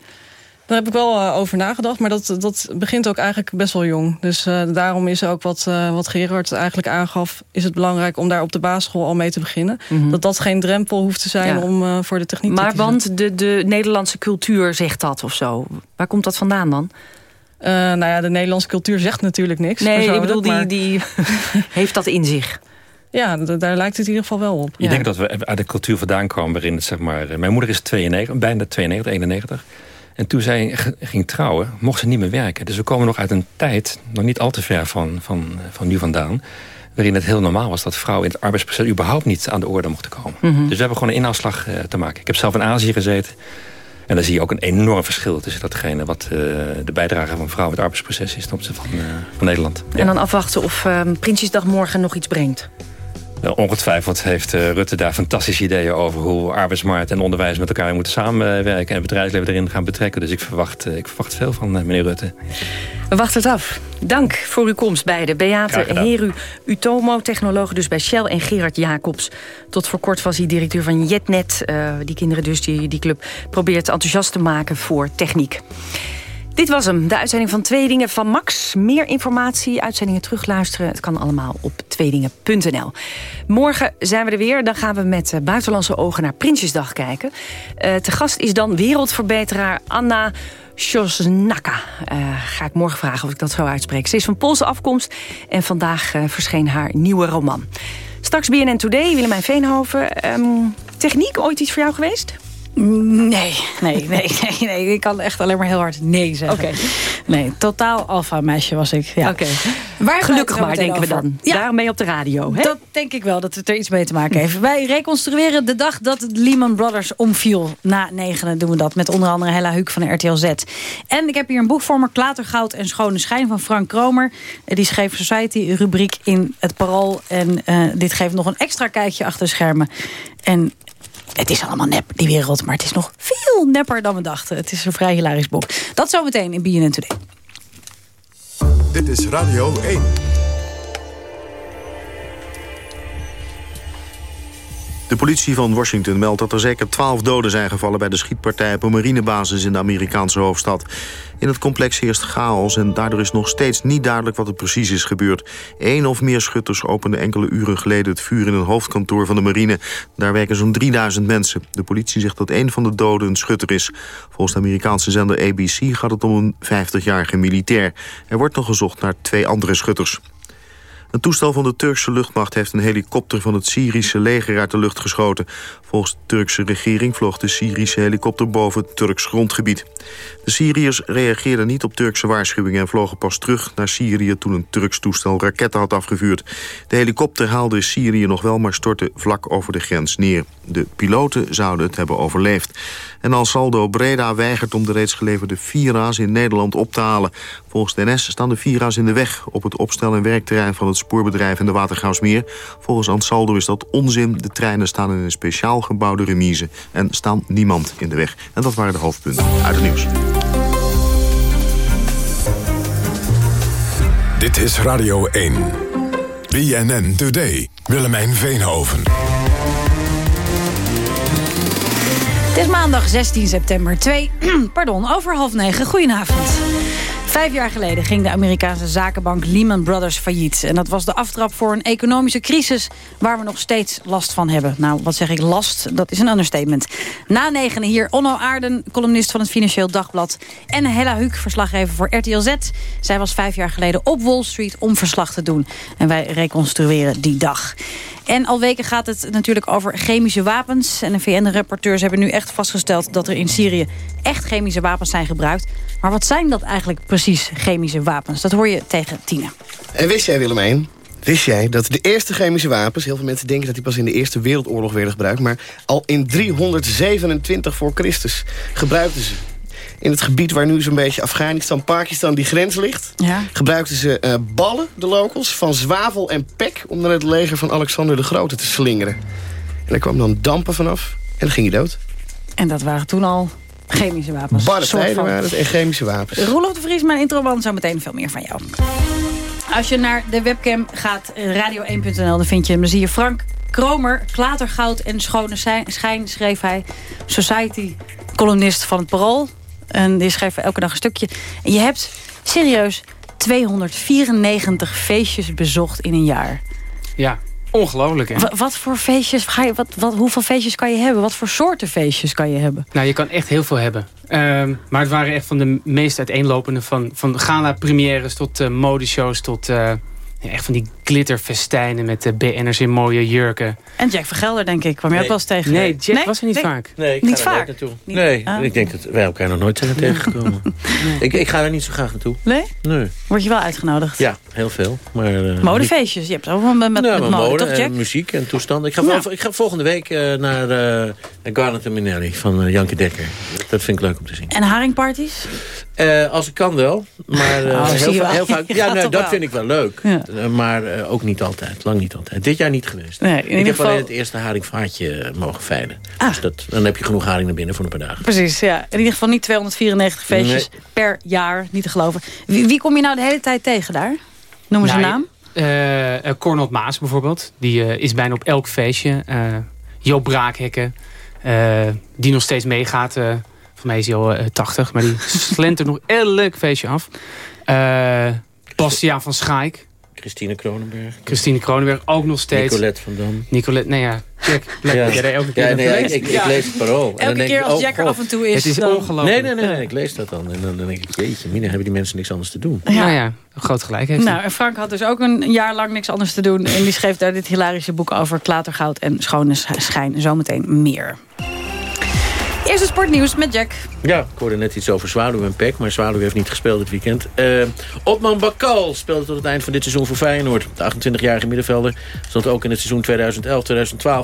Daar heb ik wel uh, over nagedacht, maar dat, dat begint ook eigenlijk best wel jong. Dus uh, daarom is ook wat, uh, wat Gerard eigenlijk aangaf... is het belangrijk om daar op de basisschool al mee te beginnen. Mm -hmm. Dat dat geen drempel hoeft te zijn ja. om voor de techniek maar te kiezen. want de, de Nederlandse cultuur zegt dat of zo. Waar komt dat vandaan dan? Uh, nou ja, de Nederlandse cultuur zegt natuurlijk niks. Nee, ik bedoel, die, die heeft dat in zich. Ja, daar lijkt het in ieder geval wel op. Ik ja. denk dat we uit de cultuur vandaan komen waarin het, zeg maar... Mijn moeder is 92, bijna 92, 91. En toen zij ging trouwen, mocht ze niet meer werken. Dus we komen nog uit een tijd, nog niet al te ver van, van, van nu vandaan... waarin het heel normaal was dat vrouwen in het arbeidsproces überhaupt niet aan de orde mochten komen. Mhm. Dus we hebben gewoon een inhaalslag uh, te maken. Ik heb zelf in Azië gezeten. En dan zie je ook een enorm verschil tussen datgene wat uh, de bijdrage van vrouwen in het arbeidsproces is ten opzichte van, uh, van Nederland. En dan afwachten of ehm, Prinsjesdag morgen nog iets brengt. Nou, ongetwijfeld heeft uh, Rutte daar fantastische ideeën over... hoe arbeidsmarkt en onderwijs met elkaar moeten samenwerken... en het bedrijfsleven erin gaan betrekken. Dus ik verwacht, uh, ik verwacht veel van meneer Rutte. We wachten het af. Dank voor uw komst beiden. Beate Heru Utomo, technoloog dus bij Shell... en Gerard Jacobs. Tot voor kort was hij directeur van Jetnet. die kinderen dus, die, die club, probeert enthousiast te maken voor techniek. Dit was hem, de uitzending van Tweedingen van Max. Meer informatie, uitzendingen terugluisteren. Het kan allemaal op tweedingen.nl. Morgen zijn we er weer. Dan gaan we met buitenlandse ogen naar Prinsjesdag kijken. Uh, te gast is dan wereldverbeteraar Anna Sjosnaka. Uh, ga ik morgen vragen of ik dat zo uitspreek. Ze is van Poolse afkomst en vandaag verscheen haar nieuwe roman. Straks BNN Today, Willemijn Veenhoven. Um, techniek, ooit iets voor jou geweest? Nee, nee, nee, nee, nee. Ik kan echt alleen maar heel hard nee zeggen. Oké. Okay. Nee, totaal alfa meisje was ik. Ja. Oké. Okay. Gelukkig maar, denken over? we dan. Ja. Daarom ben je op de radio. Hè? Dat denk ik wel, dat het er iets mee te maken heeft. Wij reconstrueren de dag dat Lehman Brothers omviel. Na negenen doen we dat met onder andere Hella Huuk van de RTL Z. En ik heb hier een boek voor me, Klatergoud en Schone Schijn van Frank Kromer. Die schreef Society rubriek in het Parool. En uh, dit geeft nog een extra kijkje achter de schermen. En het is allemaal nep, die wereld. Maar het is nog veel nepper dan we dachten. Het is een vrij hilarisch boek. Dat zometeen in BNN Today. Dit is Radio 1. De politie van Washington meldt dat er zeker twaalf doden zijn gevallen... bij de schietpartij op een marinebasis in de Amerikaanse hoofdstad. In het complex heerst chaos en daardoor is nog steeds niet duidelijk wat er precies is gebeurd. Eén of meer schutters openden enkele uren geleden het vuur in een hoofdkantoor van de marine. Daar werken zo'n 3000 mensen. De politie zegt dat een van de doden een schutter is. Volgens de Amerikaanse zender ABC gaat het om een 50-jarige militair. Er wordt nog gezocht naar twee andere schutters. Een toestel van de Turkse luchtmacht heeft een helikopter van het Syrische leger uit de lucht geschoten. Volgens de Turkse regering vloog de Syrische helikopter boven het Turks grondgebied. De Syriërs reageerden niet op Turkse waarschuwingen en vlogen pas terug naar Syrië toen een Turks toestel raketten had afgevuurd. De helikopter haalde Syrië nog wel, maar stortte vlak over de grens neer. De piloten zouden het hebben overleefd. En Ansaldo Breda weigert om de reeds geleverde Vira's in Nederland op te halen. Volgens de NS staan de Vira's in de weg op het opstel- en werkterrein van het spoorbedrijf in de Watergraafsmeer. Volgens Ansaldo is dat onzin. De treinen staan in een speciaal gebouwde remise en staan niemand in de weg. En dat waren de hoofdpunten uit het nieuws. Dit is Radio 1. BNN Today. Willemijn Veenhoven. Het is maandag 16 september 2, pardon, over half negen. Goedenavond. Vijf jaar geleden ging de Amerikaanse zakenbank Lehman Brothers failliet. En dat was de aftrap voor een economische crisis waar we nog steeds last van hebben. Nou, wat zeg ik last? Dat is een understatement. Na negenen hier Onno Aarden, columnist van het Financieel Dagblad. En Hella Huuk, verslaggever voor RTL Z. Zij was vijf jaar geleden op Wall Street om verslag te doen. En wij reconstrueren die dag. En al weken gaat het natuurlijk over chemische wapens. En de VN-rapporteurs hebben nu echt vastgesteld... dat er in Syrië echt chemische wapens zijn gebruikt. Maar wat zijn dat eigenlijk precies, chemische wapens? Dat hoor je tegen Tine. En wist jij, Willemijn, Wist jij dat de eerste chemische wapens... heel veel mensen denken dat die pas in de Eerste Wereldoorlog werden gebruikt... maar al in 327 voor Christus gebruikten ze in het gebied waar nu zo'n beetje Afghanistan, Pakistan die grens ligt... Ja. gebruikten ze uh, ballen, de locals, van zwavel en pek... om naar het leger van Alexander de Grote te slingeren. En daar kwam dan dampen vanaf en dan ging hij dood. En dat waren toen al chemische wapens. Barre tijden waren het en chemische wapens. Roelof de Vries, mijn introband, zo meteen veel meer van jou. Als je naar de webcam gaat, radio1.nl, dan vind je hem. Dan zie je Frank Kromer, klatergoud en schone schijn, schreef hij. Society, columnist van het Parool. En die schreef elke dag een stukje. En je hebt serieus 294 feestjes bezocht in een jaar. Ja, ongelooflijk hè? Wat, wat voor feestjes, ga je, wat, wat, hoeveel feestjes kan je hebben? Wat voor soorten feestjes kan je hebben? Nou, je kan echt heel veel hebben. Um, maar het waren echt van de meest uiteenlopende... van, van gala-premières tot uh, modeshows tot... Uh, Ja, echt van die glitterfestijnen met de BN'ers in mooie jurken. En Jack Vergelder, denk ik. Kwam je Nee. ook wel eens tegen? Nee, Jack was er niet vaak. Nee, ik Niet ga er nooit vaak? naartoe. Niet- Nee, Ah. ik denk dat wij elkaar nog nooit zijn tegengekomen. ik, ik ga er niet zo graag naartoe. Nee? Nee. Word je wel uitgenodigd? Ja, heel veel. Maar, eh, Modefeestjes, je hebt het over met, met, Ja, met maar mode, mode toch Jack? en muziek en toestanden. Ik ga, wel- ik ga volgende week eh, naar uh, Garnet en Minelli van Janke Dekker. Dat vind ik leuk om te zien. En haringparties? Eh, als ik kan wel. Maar eh, Oh, heel, va- heel vaak. Ja, toch dat wel. vind ik wel leuk. Ja. Eh, maar eh, ook niet altijd. Lang niet altijd. Dit jaar niet geweest. Nee, in ik ieder heb geval- alleen het eerste haringvaatje mogen veilen. Ah. Dus dat, dan heb je genoeg haring naar binnen voor een paar dagen. Precies, ja. In ieder geval niet 294 feestjes per jaar, niet te geloven. Wie, wie kom je nou de hele tijd tegen daar? Noem eens een Nou, naam. eh eh, Cornel Maas bijvoorbeeld. Die eh, is bijna op elk feestje. Eh Joop Braakhekken. eh, die nog steeds meegaat. Eh voor mij is hij al eh, 80. Maar die slentert nog elk feestje af. Eh Bastiaan van Schaik. Christine Kronenberg. Christine Kronenberg ook nog steeds. Nicolette van Dam. Nicolette, nee ja. Jack, Ja. jij elke keer Ja, nee, ik, lees het parool. En dan Elke keer als oh, Jack er af en toe is, Het is dan- ongelooflijk. Nee, nee, nee, nee, ik lees dat dan. En dan, dan denk ik, jeetje, mina, hebben die mensen niks anders te doen. Ja. Nou ja, groot gelijk heeft. Nou, en Frank had dus ook een jaar lang niks anders te doen. En die schreef daar dit hilarische boek over klatergoud en schone sch- schijn. Zometeen meer. Eerste sportnieuws met Jack. Ja, ik hoorde net iets over Zwaluw en Peck, maar Zwaluw heeft niet gespeeld dit weekend. Eh Otman Bakal speelde tot het eind van dit seizoen voor Feyenoord. De 28-jarige middenvelder stond ook in het seizoen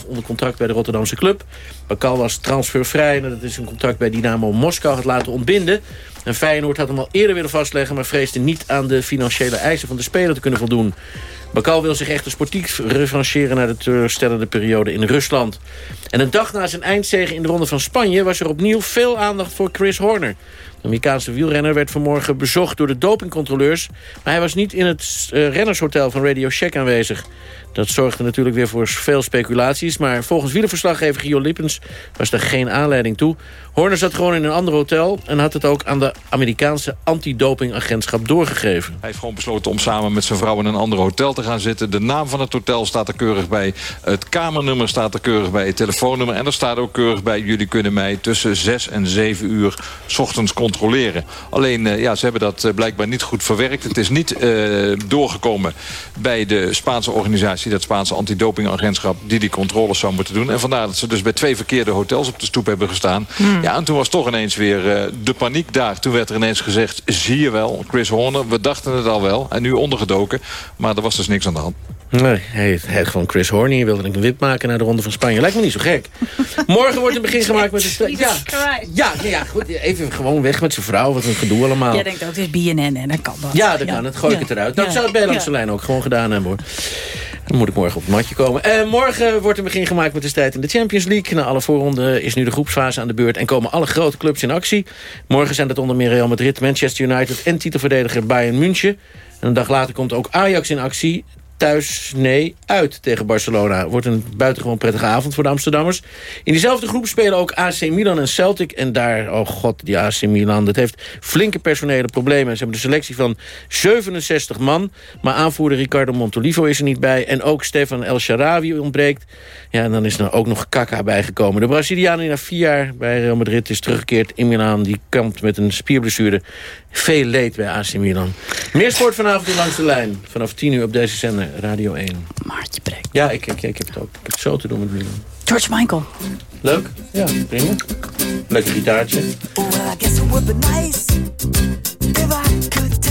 2011-2012 onder contract bij de Rotterdamse club. Bakal was transfervrij en dat is een contract bij Dynamo Moskou had laten ontbinden. En Feyenoord had hem al eerder willen vastleggen, maar vreesde niet aan de financiële eisen van de speler te kunnen voldoen. Bakal wil zich echter sportief revancheren na de teleurstellende periode in Rusland. En een dag na zijn eindzege in de Ronde van Spanje... was er opnieuw veel aandacht voor Chris Horner. Amerikaanse wielrenner werd vanmorgen bezocht door de dopingcontroleurs... maar hij was niet in het eh, rennershotel van Radio Shack aanwezig. Dat zorgde natuurlijk weer voor veel speculaties... maar volgens wielerverslaggever Gio Lippens was er geen aanleiding toe. Horner zat gewoon in een ander hotel... en had het ook aan de Amerikaanse antidopingagentschap doorgegeven. Hij heeft gewoon besloten om samen met zijn vrouw in een ander hotel te gaan zitten. De naam van het hotel staat er keurig bij. Het kamernummer staat er keurig bij. Het telefoonnummer. En er staat ook keurig bij. Jullie kunnen mij tussen 6 en 7 uur s ochtends controleren. Alleen, eh, ja, ze hebben dat eh, blijkbaar niet goed verwerkt. Het is niet eh, doorgekomen bij de Spaanse organisatie... dat Spaanse antidopingagentschap... die die controles zou moeten doen. En vandaar dat ze dus bij twee verkeerde hotels op de stoep hebben gestaan. Ja, en toen was toch ineens weer eh, de paniek daar. Toen werd er ineens gezegd, zie je wel, Chris Horner... we dachten het al wel, en nu ondergedoken. Maar er was dus niks aan de hand. Nee, hij heet gewoon Chris Horner. Wilde een wip maken naar de Ronde van Spanje. Lijkt me niet zo gek. Morgen wordt een begin gemaakt met de... ja, ja, ja, goed. Even gewoon weg met zijn vrouw. Wat een gedoe allemaal. Jij denkt ook, het is BNN en dan kan dat. Ja, dat kan. Gooi ik het eruit. Nou, ik zou het bij langs de lijn ook gewoon gedaan hebben, hoor. Dan moet ik morgen op het matje komen. Eh, morgen wordt een begin gemaakt met de strijd in de Champions League. Na alle voorronden is nu de groepsfase aan de beurt... en komen alle grote clubs in actie. Morgen zijn dat onder meer Real Madrid, Manchester United... en titelverdediger Bayern München. En een dag later komt ook Ajax in actie thuis, nee, uit tegen Barcelona. Wordt een buitengewoon prettige avond voor de Amsterdammers. In diezelfde groep spelen ook AC Milan en Celtic. En daar, oh god, die AC Milan, dat heeft flinke personele problemen. Ze hebben een selectie van 67 man. Maar aanvoerder Ricardo Montolivo is er niet bij. En ook Stefan El Sharawi ontbreekt. Ja, en dan is er ook nog Kaka bijgekomen. De Braziliaan die na vier jaar bij Real Madrid is teruggekeerd in Milaan. Die kampt met een spierblessure. Veel leed bij AC Milan. Meer sport vanavond in Langs de Lijn. Vanaf 10 uur op deze zender, Radio 1. Maartje breekt. Ja, ik, ik, ik heb het ook. Ik heb het zo te doen met Milan. George Michael. Leuk? Ja, prima. Lekker gitaartje. Well, I guess it would be nice if I could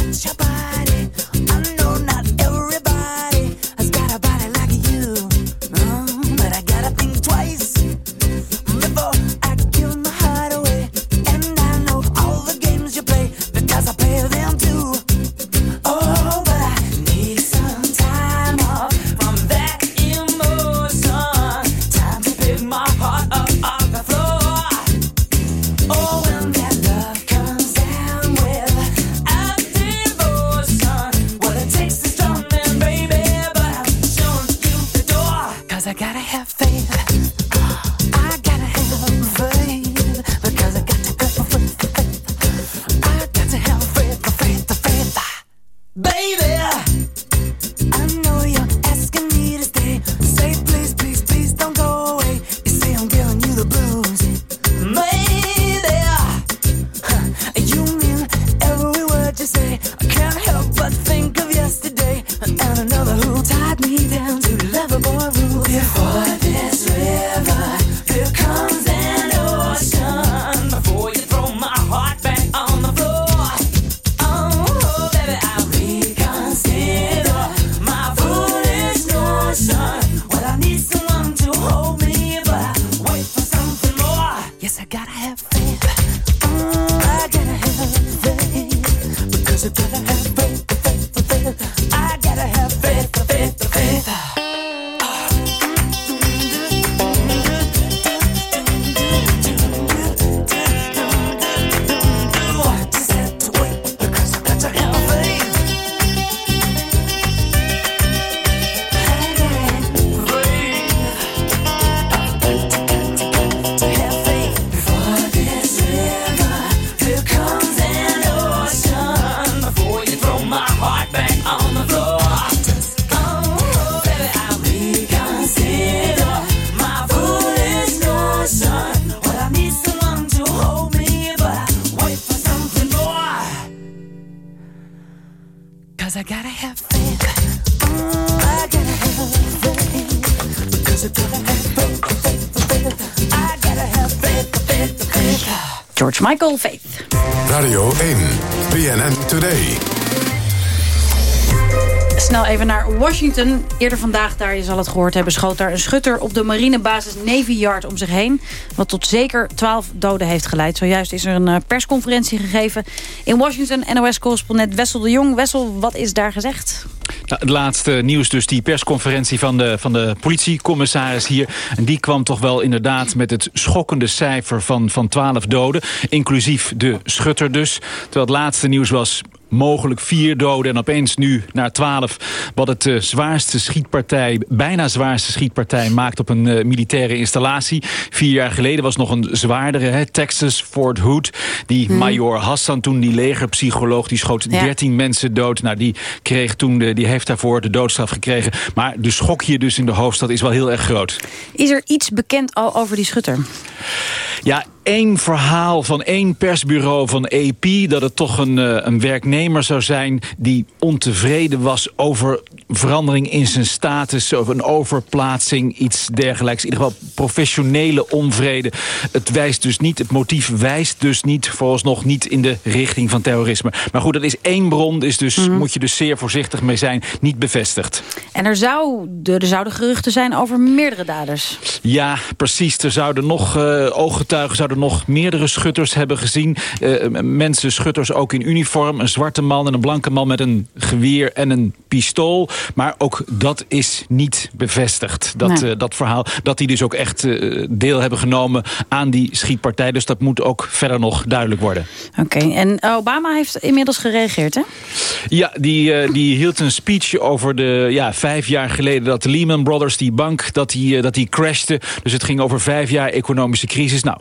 Washington. Eerder vandaag, daar je zal het gehoord hebben... schoot daar een schutter op de marinebasis Navy Yard om zich heen... wat tot zeker 12 doden heeft geleid. Zojuist is er een eh, persconferentie gegeven in Washington. NOS-correspondent Wessel de Jong. Wessel, wat is daar gezegd? Nou, het laatste nieuws dus die persconferentie van de, van de politiecommissaris hier. En die kwam toch wel inderdaad met het schokkende cijfer van, van 12 doden. Inclusief de schutter dus. Terwijl het laatste nieuws was mogelijk vier doden en opeens nu naar twaalf. Wat het uh, zwaarste schietpartij, bijna zwaarste schietpartij maakt op een uh, militaire installatie. Vier jaar geleden was nog een zwaardere, hè, Texas, Fort Hood. Die hmm. major Hassan toen, die legerpsycholoog, die schoot ja. 13 mensen dood. Nou, die kreeg toen, de, die heeft daarvoor de doodstraf gekregen. Maar de schok hier dus in de hoofdstad is wel heel erg groot. Is er iets bekend al over die schutter? Ja, één verhaal van één persbureau van AP... dat het toch een, uh, een werknemer zou zijn die ontevreden was... over verandering in zijn status, over een overplaatsing, iets dergelijks. In ieder geval professionele onvrede. Het wijst dus niet, het motief wijst dus niet... vooralsnog niet in de richting van terrorisme. Maar goed, dat is één bron, is dus, mm -hmm. moet je dus zeer voorzichtig mee zijn. Niet bevestigd. En er, zou, er zouden geruchten zijn over meerdere daders. Ja, precies. Er zouden nog uh, ooggetuigen... zouden nog meerdere schutters hebben gezien. Uh, mensen, schutters ook in uniform. Een zwarte man en een blanke man met een geweer en een pistool. Maar ook dat is niet bevestigd. Dat, nee. uh, dat verhaal, dat die dus ook echt uh, deel hebben genomen aan die schietpartij. Dus dat moet ook verder nog duidelijk worden. Oké, okay. en Obama heeft inmiddels gereageerd, hè? Ja, die, die hield een speech over de ja, vijf jaar geleden... dat Lehman Brothers, die bank, dat die, dat die crashte. Dus het ging over vijf jaar economische crisis. Nou,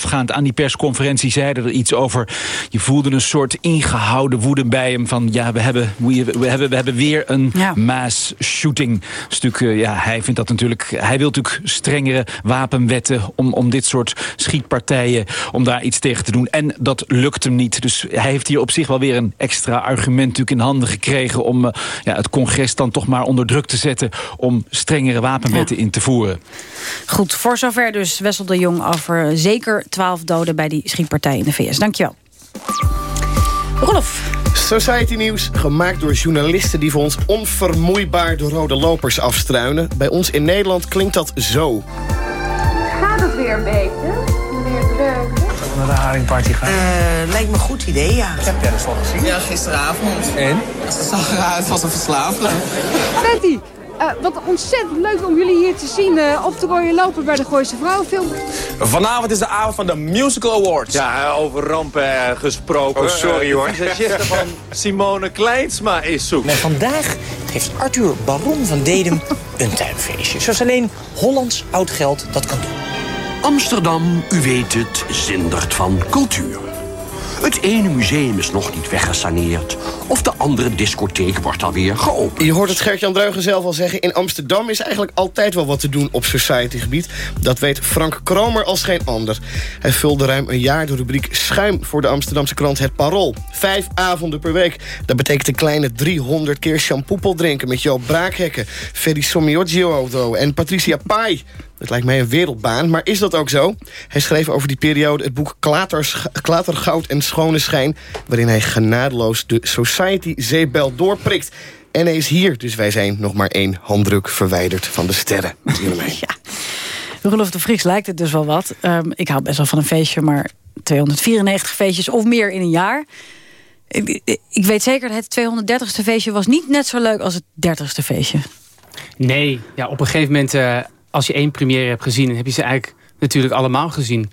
voorafgaand aan die persconferentie zeiden er iets over... je voelde een soort ingehouden woede bij hem van... ja, we hebben, we, we hebben, we hebben weer een ja. mass shooting. Stuk, uh, ja, hij vindt dat natuurlijk... hij wil natuurlijk strengere wapenwetten... om, om dit soort schietpartijen, om daar iets tegen te doen. En dat lukt hem niet. Dus hij heeft hier op zich wel weer een extra argument natuurlijk in handen gekregen... om uh, ja, het congres dan toch maar onder druk te zetten... om strengere wapenwetten ja. in te voeren. Goed, voor zover dus Wessel de Jong over zeker 12 doden bij die schietpartij in de VS. Dankjewel. Rolf. Society Nieuws, gemaakt door journalisten die voor ons onvermoeibaar de rode lopers afstruinen. Bij ons in Nederland klinkt dat zo. Gaat het weer een beetje, meneer Dreugen? Zullen we naar de haringparty gaan? Uh, lijkt me een goed idee, ja. Heb jij dat al gezien? Ja, gisteravond. En? Ze zag eruit als een verslaafde. Betty, uh, wat ontzettend leuk om jullie hier te zien uh, op de rode lopen bij de Gooise Vrouwenfilm. Vanavond is de avond van de Musical Awards. Ja, over rampen gesproken. Oh, sorry hoor. De van Simone Kleinsma is zoek. Maar vandaag geeft Arthur Baron van Dedem een tuinfeestje. Zoals alleen Hollands oud geld dat kan doen. Amsterdam, u weet het, zindert van cultuur. Het ene museum is nog niet weggesaneerd. Of de andere discotheek wordt alweer geopend. Je hoort het Gert-Jan Dreugen zelf al zeggen. In Amsterdam is eigenlijk altijd wel wat te doen op societygebied. Dat weet Frank Kromer als geen ander. Hij vulde ruim een jaar de rubriek Schuim voor de Amsterdamse krant Het Parool. Vijf avonden per week. Dat betekent een kleine 300 keer shampoopel drinken... met Joop Braakhekken, Ferry Sommioggio en Patricia Pai. Dat lijkt mij een wereldbaan, maar is dat ook zo? Hij schreef over die periode het boek Klatergoud en Schone Schijn... waarin hij genadeloos de Society-zeebel doorprikt. En hij is hier, dus wij zijn nog maar één handdruk verwijderd van de sterren. ja. Rolof de Vries lijkt het dus wel wat. Um, ik hou best wel van een feestje, maar 294 feestjes of meer in een jaar... Ik, ik weet zeker dat het 230ste feestje was niet net zo leuk als het 30ste feestje. Nee, ja, op een gegeven moment... Uh als je één première hebt gezien... dan heb je ze eigenlijk natuurlijk allemaal gezien.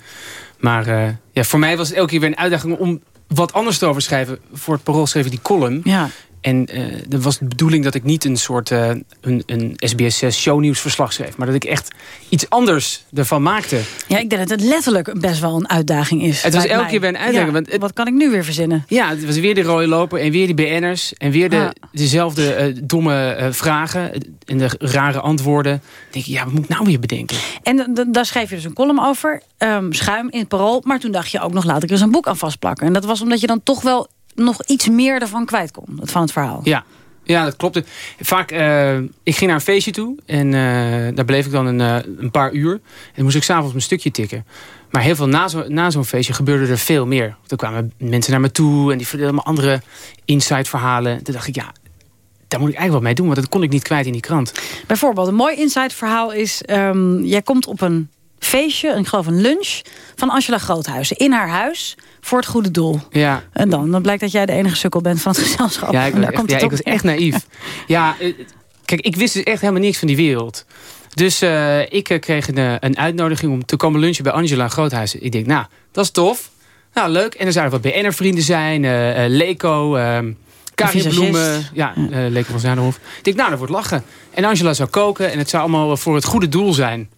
Maar uh, ja, voor mij was het elke keer weer een uitdaging... om wat anders te over schrijven. Voor het Parool schreef die column. Ja. En uh, dat was de bedoeling dat ik niet een soort uh, een, een SBS6 shownieuwsverslag schreef. Maar dat ik echt iets anders ervan maakte. Ja, ik denk dat het letterlijk best wel een uitdaging is. Het was elke mij. keer weer een uitdaging. Ja, want het, wat kan ik nu weer verzinnen? Ja, het was weer de rode loper en weer die BN'ers. En weer de, ah. dezelfde uh, domme vragen en de rare antwoorden. Dan denk ik, ja, wat moet ik nou weer bedenken? En daar schreef je dus een column over. Um, schuim in het parool. Maar toen dacht je ook nog, laat ik er eens een boek aan vastplakken. En dat was omdat je dan toch wel nog iets meer ervan kwijt kon, van het verhaal. Ja, Ja, dat klopt. Vaak, eh, ik ging naar een feestje toe en eh, daar bleef ik dan een, eh, een paar uur. En dan moest ik s'avonds mijn stukje tikken. Maar heel veel na zo- na zo'n feestje gebeurde er veel meer. Er kwamen mensen naar me toe en die vertelden me andere inside verhalen. Toen dacht ik, ja, daar moet ik eigenlijk wat mee doen, want dat kon ik niet kwijt in die krant. Bijvoorbeeld, een mooi inside verhaal is... ehm, jij komt op een feestje, ik geloof een lunch... van Angela Groothuizen in haar huis voor het goede doel. Ja, En dan, dan blijkt dat jij de enige sukkel bent van het gezelschap. Ja, ik was daar echt, komt ja, het ik was echt naïef. Ja, eh, kijk, ik wist dus echt helemaal niks van die wereld. Dus eh, ik eh, kreeg een, een uitnodiging om te komen lunchen bij Angela Groothuizen. Ik denk, nou, dat is tof. Nou, leuk. En er zouden wat BN'er-vrienden zijn. eh, Leco, eh Karin visagist. Bloemen. Ja, Leco van Zuiderhof. Ik denk, nou, dat wordt lachen. En Angela zou koken en het zou allemaal voor het goede doel zijn.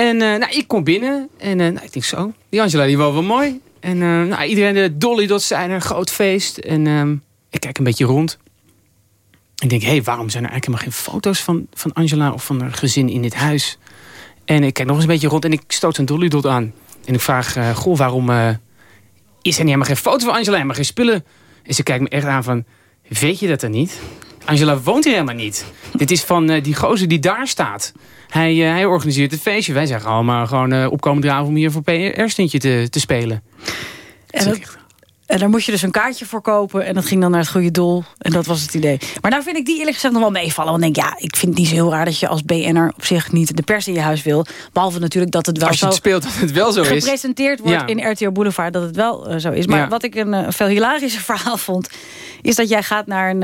En eh, nou, ik kom binnen en eh, nou, ik denk zo, die Angela die was wel mooi. En eh, nou, iedereen, de Dolly Dots zijn er, een groot feest. En ehm, ik kijk een beetje rond. Ik denk, hé, hey, waarom zijn er eigenlijk helemaal geen foto's van, van Angela of van haar gezin in dit huis? En ik kijk nog eens een beetje rond en ik stoot een Dolly Dot aan. En ik vraag, goh, waarom is er niet helemaal geen foto van Angela, helemaal geen spullen? En ze kijkt me echt aan van, weet je dat dan niet? Angela woont hier helemaal niet. Dit is van die gozer die daar staat. Hij, eh, hij organiseert het feestje. Wij gewoon maar gewoon eh, opkomende avond om hier voor PR-stintje te, te spelen. En, dat- en daar moest je dus een kaartje voor kopen. En dat ging dan naar het goede doel. En dat was het idee. Maar nou vind ik die eerlijk gezegd nog wel meevallen. Want ik denk, ja, ik vind het niet zo heel raar dat je als BN'er op zich niet de pers in je huis wil. Behalve natuurlijk dat het wel Als je zo het speelt, dat het wel zo is. gepresenteerd wordt Ja. in RTO Boulevard. Dat het wel eh, zo is. Maar Ja. wat ik een veel hilarischer verhaal vond. Is dat jij gaat naar een,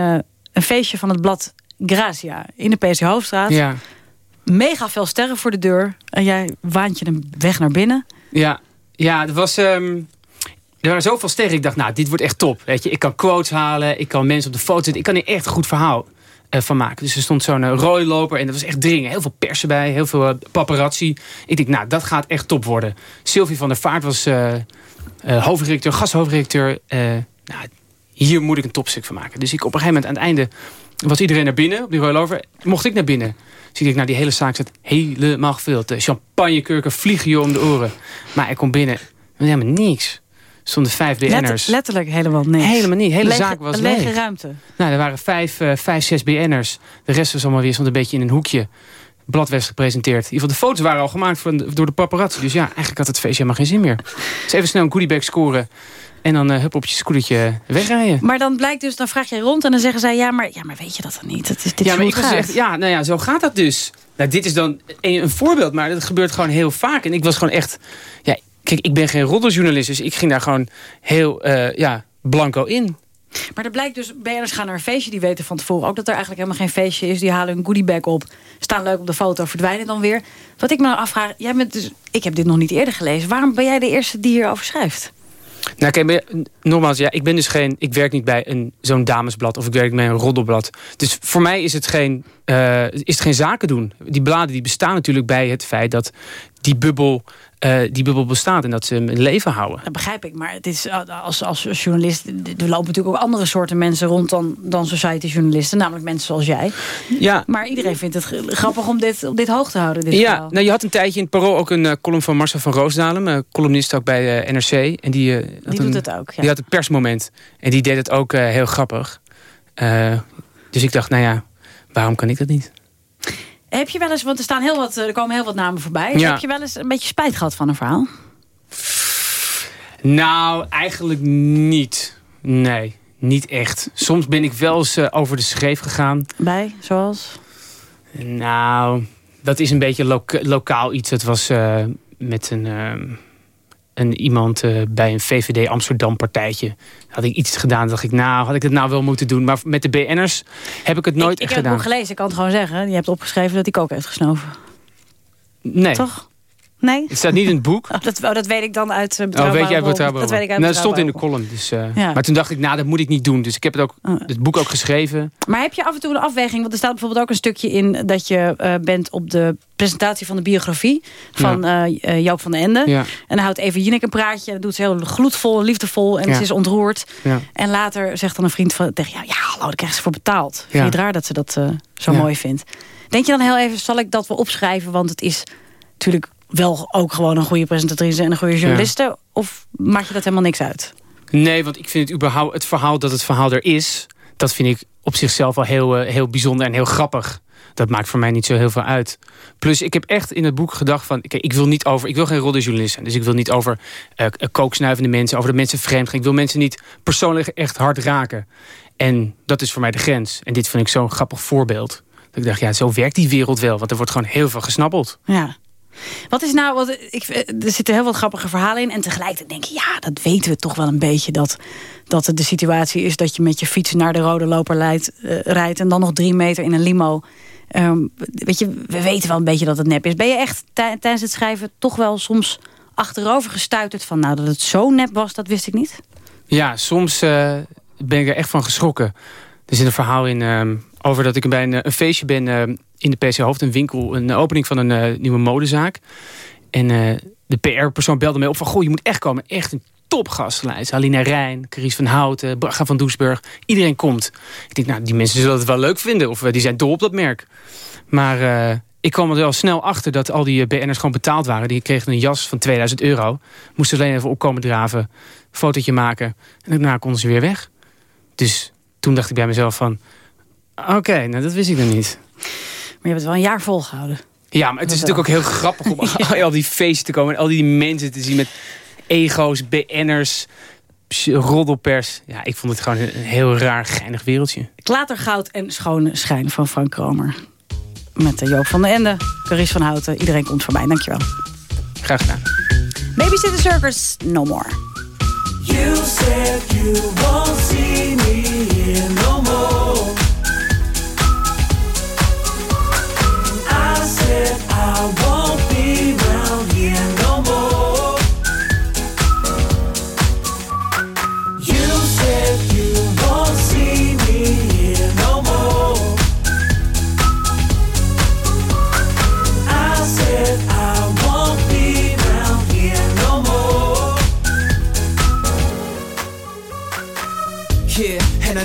een feestje van het blad Gracia. In de PC Hoofdstraat. Ja, Mega veel sterren voor de deur. En jij waant je een weg naar binnen. ja, ja, was... ehm, er waren zoveel sterren. Ik dacht, nou, dit wordt echt top. Weet je, ik kan quotes halen. Ik kan mensen op de foto zetten. Ik kan er echt een goed verhaal eh, van maken. Dus er stond zo'n uh, rooiloper. En dat was echt dringen. Heel veel pers erbij. Heel veel eh, paparazzi. Ik denk, nou, dat gaat echt top worden. Sylvie van der Vaart was eh eh, hoofdredacteur, gasthoofdredacteur. Eh, nou, hier moet ik een topstuk van maken. Dus ik op een gegeven moment aan het einde... was iedereen naar binnen op die rooiloper. Mocht ik naar binnen. Dus ik denk, nou, die hele zaak zit helemaal gevuld. De champagnekurken vliegen je om de oren. Maar ik kom binnen. Helemaal niks. Er stonden vijf BN'ers. letterlijk helemaal niks. Helemaal niet. De hele Lege- zaak was een lege leeg. ruimte. Nou, er waren vijf, eh, vijf zes BN'ers. De rest was allemaal weer stond een beetje in een hoekje. Blad werd gepresenteerd. In ieder geval, de foto's waren al gemaakt van, door de paparazzi. Dus ja, eigenlijk had het feestje helemaal geen zin meer. Dus even snel een goodiebag scoren. En dan eh hup op je scootertje wegrijden. Maar dan blijkt dus, dan vraag je rond en dan zeggen zij... ja, maar, ja, maar weet je dat dan niet? Dat is, dit ja, is maar ik was echt, ja, nou ja, zo gaat dat dus. Nou, dit is dan een, een voorbeeld, maar dat gebeurt gewoon heel vaak. En ik was gewoon echt... Ja, kijk, ik ben geen roddeljournalist, dus ik ging daar gewoon heel eh, ja, blanco in. Maar er blijkt dus, BN'ers gaan naar een feestje... die weten van tevoren ook dat er eigenlijk helemaal geen feestje is. Die halen hun goodiebag op, staan leuk op de foto, verdwijnen dan weer. Wat ik me nou afvraag, jij bent dus, ik heb dit nog niet eerder gelezen. Waarom ben jij de eerste die hierover schrijft? Nou, kijk, nogmaals, ja, ik ben dus geen. Ik werk niet bij zo'n damesblad of ik werk bij een roddelblad. Dus voor mij is het geen, eh, is het geen zaken doen. Die bladen die bestaan natuurlijk bij het feit dat die bubbel, eh, die bubbel bestaat en dat ze hem in leven houden. Dat begrijp ik, maar het is, eh, als, als journalist... er lopen natuurlijk ook andere soorten mensen rond dan, dan society-journalisten. Namelijk mensen zoals jij. Ja. Maar iedereen vindt het grappig om dit, om dit hoog te houden. Dit Ja, verhaal. nou, je had een tijdje in het Parool ook een eh, column van Marcel van Roosdalem, columnist ook bij NRC. En die, had doet een- het ook, ja. Die had het persmoment. En die deed het ook heel grappig. Dus ik dacht, nou ja, waarom kan ik dat niet? Heb je wel eens, want er, staan heel wat, eh, er komen heel wat namen voorbij. Ja. Heb je wel eens een beetje spijt gehad van een verhaal? Nou, eigenlijk niet. Nee, niet echt. Soms ben ik wel eens eh, over de schreef gegaan. Bij, zoals? Nou, dat is een beetje loka- lokaal iets. Het was eh, met een, ehm, een iemand eh, bij een VVD Amsterdam partijtje. Had ik iets gedaan, dacht ik, nou, had ik het nou wel moeten doen. Maar met de BN'ers heb ik het nooit ik echt heb het gedaan. boek gelezen, ik kan het gewoon zeggen. Je hebt opgeschreven dat ik ook heeft gesnoven. Nee. Toch? Nee? Het staat niet in het boek. Oh, dat, oh, dat weet ik dan uit uh, Oh, weet jij betrouwbaar? Dat weet ik uit nou, dat stond in de column. Dus, eh, Ja. Maar toen dacht ik, nou, dat moet ik niet doen. Dus ik heb het, ook, het boek ook geschreven. Maar heb je af en toe een afweging? Want er staat bijvoorbeeld ook een stukje in... dat je eh, bent op de presentatie van de biografie... van eh, Joop van den Ende. Ja. En dan houdt Eva Jinek een praatje. Dat doet ze heel gloedvol en liefdevol. En Ja. ze is ontroerd. Ja. En later zegt dan een vriend van, tegen jou... ja, hallo, daar krijgt ze voor betaald. Vind je Ja. het raar dat ze dat zo Ja. mooi vindt? Denk je dan heel even, zal ik dat wel opschrijven? Want het is natuurlijk wel ook gewoon een goede presentatrice... en een goede journaliste. Of maakt je dat helemaal niks uit? Nee, want ik vind het überhaupt het verhaal dat het verhaal er is... dat vind ik op zichzelf wel heel, eh, heel bijzonder en heel grappig. Dat maakt voor mij niet zo heel veel uit. Plus, ik heb echt in het boek gedacht van... Kijk, ik wil niet over, ik wil geen roddeljournalist zijn. Dus ik wil niet over eh, kooksnuivende mensen... over de mensen vreemd gaan. Ik wil mensen niet persoonlijk echt hard raken. En dat is voor mij de grens. En dit vind ik zo'n grappig voorbeeld. Dat ik dacht, ja, zo werkt die wereld wel. Want er wordt gewoon heel veel gesnappeld. Ja. Wat is nou, wat, ik, er zitten heel wat grappige verhalen in. En tegelijkertijd denk je, ja, dat weten we toch wel een beetje. Dat, dat het de situatie is dat je met je fiets naar de rode loper eh, rijdt. En dan nog drie meter in een limo. Ehm, weet je, we weten wel een beetje dat het nep is. Ben je echt tij- tijdens het schrijven toch wel soms achterover gestuiterd van... nou, dat het zo nep was, dat wist ik niet? Ja, soms eh, ben ik er echt van geschrokken. Er zit een verhaal in ehm, over dat ik bij een, een feestje ben ehm, in de PC Hoofd. Een winkel, een opening van een eh, nieuwe modezaak. En eh, de PR-persoon belde mij op van... goh, je moet echt komen. Echt een topgastlijst. Alina Rijn, Carice van Houten, Braga van Doesburg. Iedereen komt. Ik denk, nou, die mensen zullen het wel leuk vinden. Of eh, die zijn dol op dat merk. Maar ik kwam er wel snel achter dat al die BN'ers gewoon betaald waren. Die kregen een jas van 2000 euro. Moesten alleen even opkomen draven. Fotootje maken. En daarna konden ze weer weg. Dus toen dacht ik bij mezelf van... Oké, nou dat wist ik nog niet. Maar je hebt het wel een jaar volgehouden. Ja, maar het is natuurlijk ook heel grappig om al al die feesten te komen... en al die mensen te zien met ego's, BN'ers, roddelpers. Ja, ik vond het gewoon een heel raar, geinig wereldje. Klatergoud en schone schijn van Frank Kromer. Met eh, Joop van den Ende, Carice van Houten. Iedereen komt voorbij, dankjewel. Graag gedaan. Babysitter Circus, no more. You said you won't see me here no more.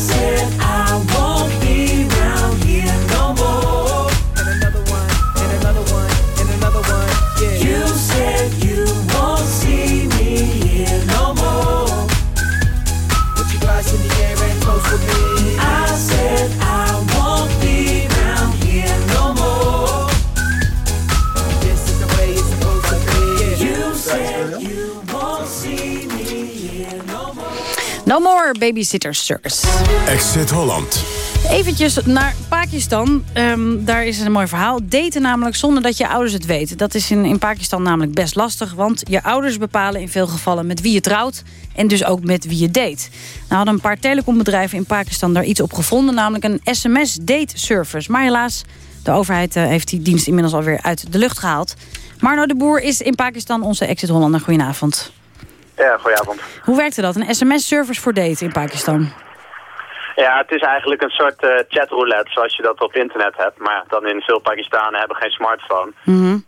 i No more Babysitter Circus. Exit Holland. Eventjes naar Pakistan. Ehm, daar is een mooi verhaal. Daten namelijk zonder dat je ouders het weten. Dat is in, in Pakistan namelijk best lastig. Want je ouders bepalen in veel gevallen met wie je trouwt. En dus ook met wie je date. Nou hadden een paar telecombedrijven in Pakistan daar iets op gevonden. Namelijk een sms-date service. Maar helaas, de overheid eh, heeft die dienst inmiddels alweer uit de lucht gehaald. Marno de Boer is in Pakistan onze Exit Hollander. Goedenavond. Ja, goedenavond. Hoe werkte dat? Een sms-service voor daten in Pakistan? Ja, het is eigenlijk een soort eh, chatroulette zoals je dat op internet hebt. Maar dan in veel Pakistanen hebben geen smartphone.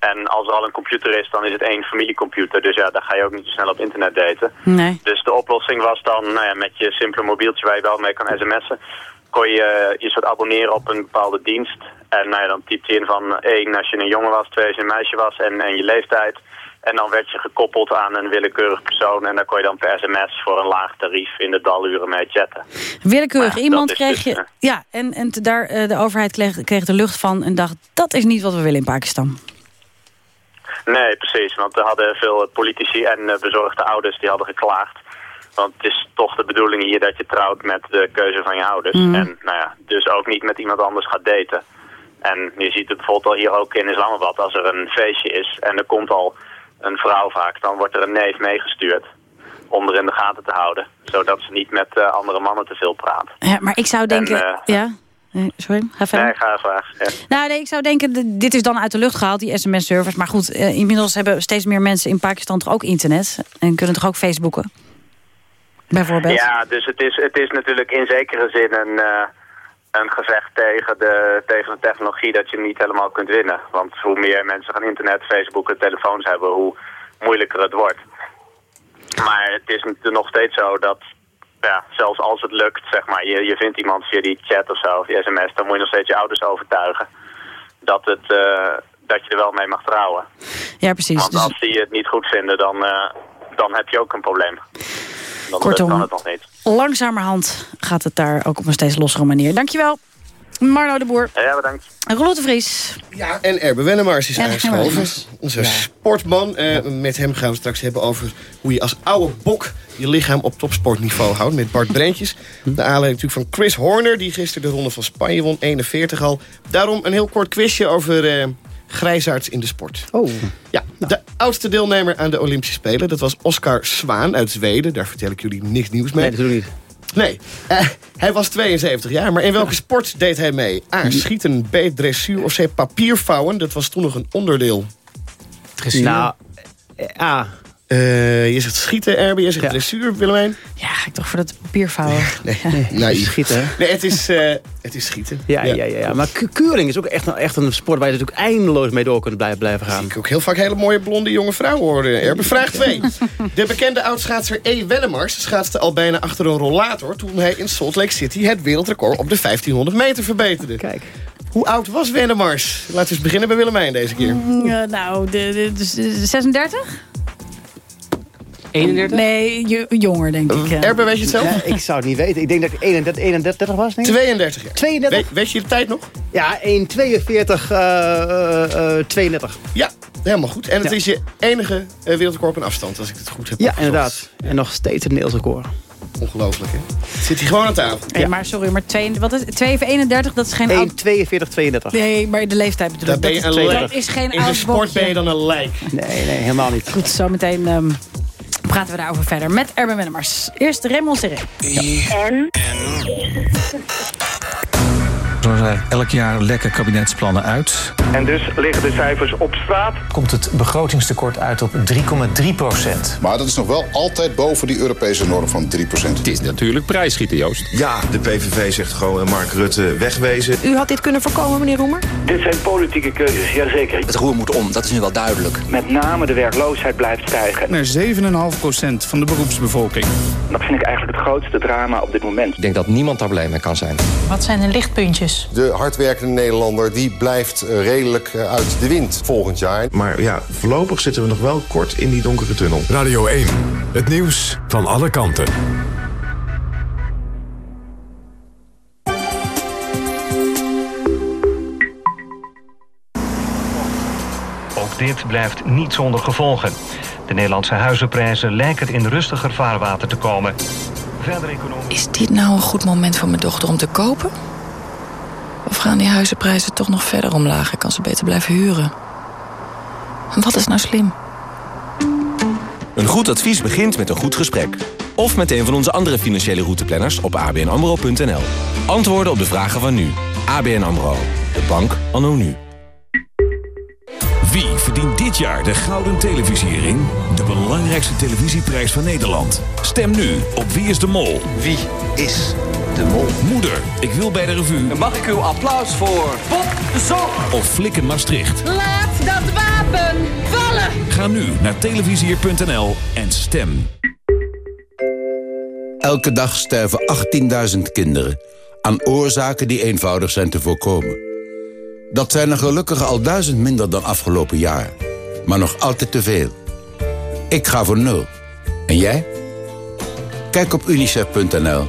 En als er al een computer is, dan is het één familiecomputer. Dus ja, daar ga je ook niet zo snel op internet daten. Nee. Dus de oplossing was dan, nou ja, met je simpele mobieltje waar je wel mee kan sms'en, kon je eh, je soort abonneren op een bepaalde dienst. En nou ja, dan typte je in van één als je een jongen was, twee als je een meisje was en, en je leeftijd. En dan werd je gekoppeld aan een willekeurig persoon en dan kon je dan per sms voor een laag tarief in de daluren mee chatten. Willekeurig Maar iemand kreeg dus, je... eh, Ja, en, en daar, eh, de overheid kreeg, kreeg de lucht van en dacht... dat is niet wat we willen in Pakistan. Nee, precies. Want er hadden veel politici en eh, bezorgde ouders die hadden geklaagd. Want het is toch de bedoeling hier dat je trouwt met de keuze van je ouders. Mhm. En nou ja, dus ook niet met iemand anders gaat daten. En je ziet het bijvoorbeeld al hier ook in Islamabad. Als er een feestje is en er komt al een vrouw vaak, dan wordt er een neef meegestuurd. Om er in de gaten te houden. Zodat ze niet met eh, andere mannen te veel praat. Ja, maar ik zou denken... eh, ja? Nee, sorry, ga verder. Nee, ga vraag. Ja. Nou, nee, ik zou denken, dit is dan uit de lucht gehaald, die sms-service. Maar goed, eh, inmiddels hebben steeds meer mensen in Pakistan toch ook internet. En kunnen toch ook Facebooken? Bijvoorbeeld? Ja, dus het is, het is natuurlijk in zekere zin een, een gevecht tegen de, tegen de technologie dat je niet helemaal kunt winnen. Want hoe meer mensen gaan internet, Facebook en telefoons hebben, hoe moeilijker het wordt. Maar het is nog steeds zo dat, ja, zelfs als het lukt, zeg maar, je, je vindt iemand via die chat of zo, via sms, dan moet je nog steeds je ouders overtuigen dat, het, eh, dat je er wel mee mag trouwen. Ja, precies. Want Dus- als die het niet goed vinden, dan, eh, dan heb je ook een probleem. Dan Kortom. kan het nog niet. Langzamerhand gaat het daar ook op een steeds lossere manier. Dankjewel, Marno de Boer. Ja, bedankt. Roelof de Vries. Ja, en Erbe Wennemars is En aangeschoven. Onze sportman. Eh, met hem gaan we straks hebben over hoe je als oude bok je lichaam op topsportniveau houdt. Met Bart Brentjes. De aanleiding natuurlijk van Chris Horner, die gisteren de Ronde van Spanje won. 41 al. Daarom een heel kort quizje over eh grijzaards in de sport. Oh. Ja, de oudste deelnemer aan de Olympische Spelen. Dat was Oscar Zwaan uit Zweden. Daar vertel ik jullie niks nieuws mee. Nee, natuurlijk niet. Nee, Eh, hij was 72 jaar, maar in welke sport deed hij mee? A, schieten, B, dressuur of C, papiervouwen? Dat was toen nog een onderdeel. Dressuur? Nou, eh, A. Eh, je zegt schieten, Erbe, je zegt dressuur, Willemijn? Ja, ga ik toch voor dat papiervouwen. Nee, naïef. Schieten, hè? Nee, het is, eh, het is schieten. Ja, ja, ja, ja. maar keuring is ook echt, een- echt een sport waar je natuurlijk eindeloos mee door kunt blijven, blijven gaan. Ik ook heel vaak hele mooie blonde jonge vrouwen horen. Erbe, vraag 2. De bekende oudschaatser E. Wellemars schaatste al bijna achter een rollator... toen hij in Salt Lake City het wereldrecord op de 1500 meter verbeterde. Kijk. Hoe oud was Wellemars? Laten we eens beginnen bij Willemijn deze keer. Ja, nou, de, de, de- de 36? 31? Nee, jo- jonger denk ik. ja. Erbe, weet je het zelf? Ja, ik zou het niet weten. Ik denk dat ik 31, 31 was, denk ik. 32 jaar. 32? Weet, weet je de tijd nog? Ja, 1,42, eh eh 32. Ja, helemaal goed. En het Ja. is je enige eh, wereldrecord op afstand, als ik het goed heb Ja, opgezocht. inderdaad. En nog steeds het Nederlands record. Ongelooflijk, hè? Zit hij gewoon aan tafel. Nee, maar sorry, maar 2, wat is, 2 of 31, dat is geen oud... 1,42, 32. Nee, maar de leeftijd bedoel ik. Dat, een is- lijk. dat is geen In de sport ben je dan een lijk. Nee, nee, helemaal niet. Goed, zometeen ehm praten we daarover verder met Erben Wennemars. Eerst Raymond Serré. En? Zo zijn elk jaar lekker kabinetsplannen uit. En dus liggen de cijfers op straat. Komt het begrotingstekort uit op 3,3 procent. Maar dat is nog wel altijd boven die Europese norm van 3% Het is natuurlijk prijsschieten, Joost. Ja, de PVV zegt gewoon eh, Mark Rutte wegwezen. U had dit kunnen voorkomen, meneer Roemer? Dit zijn politieke keuzes, jazeker. Het roer moet om, dat is nu wel duidelijk. Met name de werkloosheid blijft stijgen. Naar 7,5% van de beroepsbevolking. Dat vind ik eigenlijk het grootste drama op dit moment. Ik denk dat niemand daar blij mee kan zijn. Wat zijn de lichtpuntjes? De hardwerkende Nederlander die blijft eh, redelijk eh, uit de wind volgend jaar. Maar ja, voorlopig zitten we nog wel kort in die donkere tunnel. Radio 1. Het nieuws van alle kanten. Ook dit blijft niet zonder gevolgen. De Nederlandse huizenprijzen lijken in rustiger vaarwater te komen. Verder economisch... Is dit nou een goed moment voor mijn dochter om te kopen? Gaan die huizenprijzen toch nog verder omlaag en kan ze beter blijven huren? En wat is nou slim? Een goed advies begint met een goed gesprek. Of met een van onze andere financiële routeplanners op abnamro.nl. Antwoorden op de vragen van nu. ABN AMRO. De bank anno nu. Wie verdient dit jaar de Gouden Televisiering? De belangrijkste televisieprijs van Nederland. Stem nu op Wie is de Mol? Wie is de Mol? Moeder, ik wil bij de revue. Mag ik uw applaus voor Bob de Zon? Of Flikken Maastricht. Laat dat wapen vallen! Ga nu naar televisier.nl en stem. Elke dag sterven 18.000 kinderen aan oorzaken die eenvoudig zijn te voorkomen. Dat zijn er gelukkig al duizend minder dan afgelopen jaar. Maar nog altijd te veel. Ik ga voor nul. En jij? Kijk op unicef.nl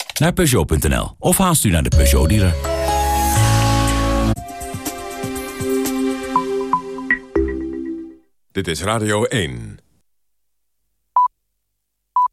naar Peugeot.nl of haast u naar de Peugeot-dealer. Dit is Radio 1.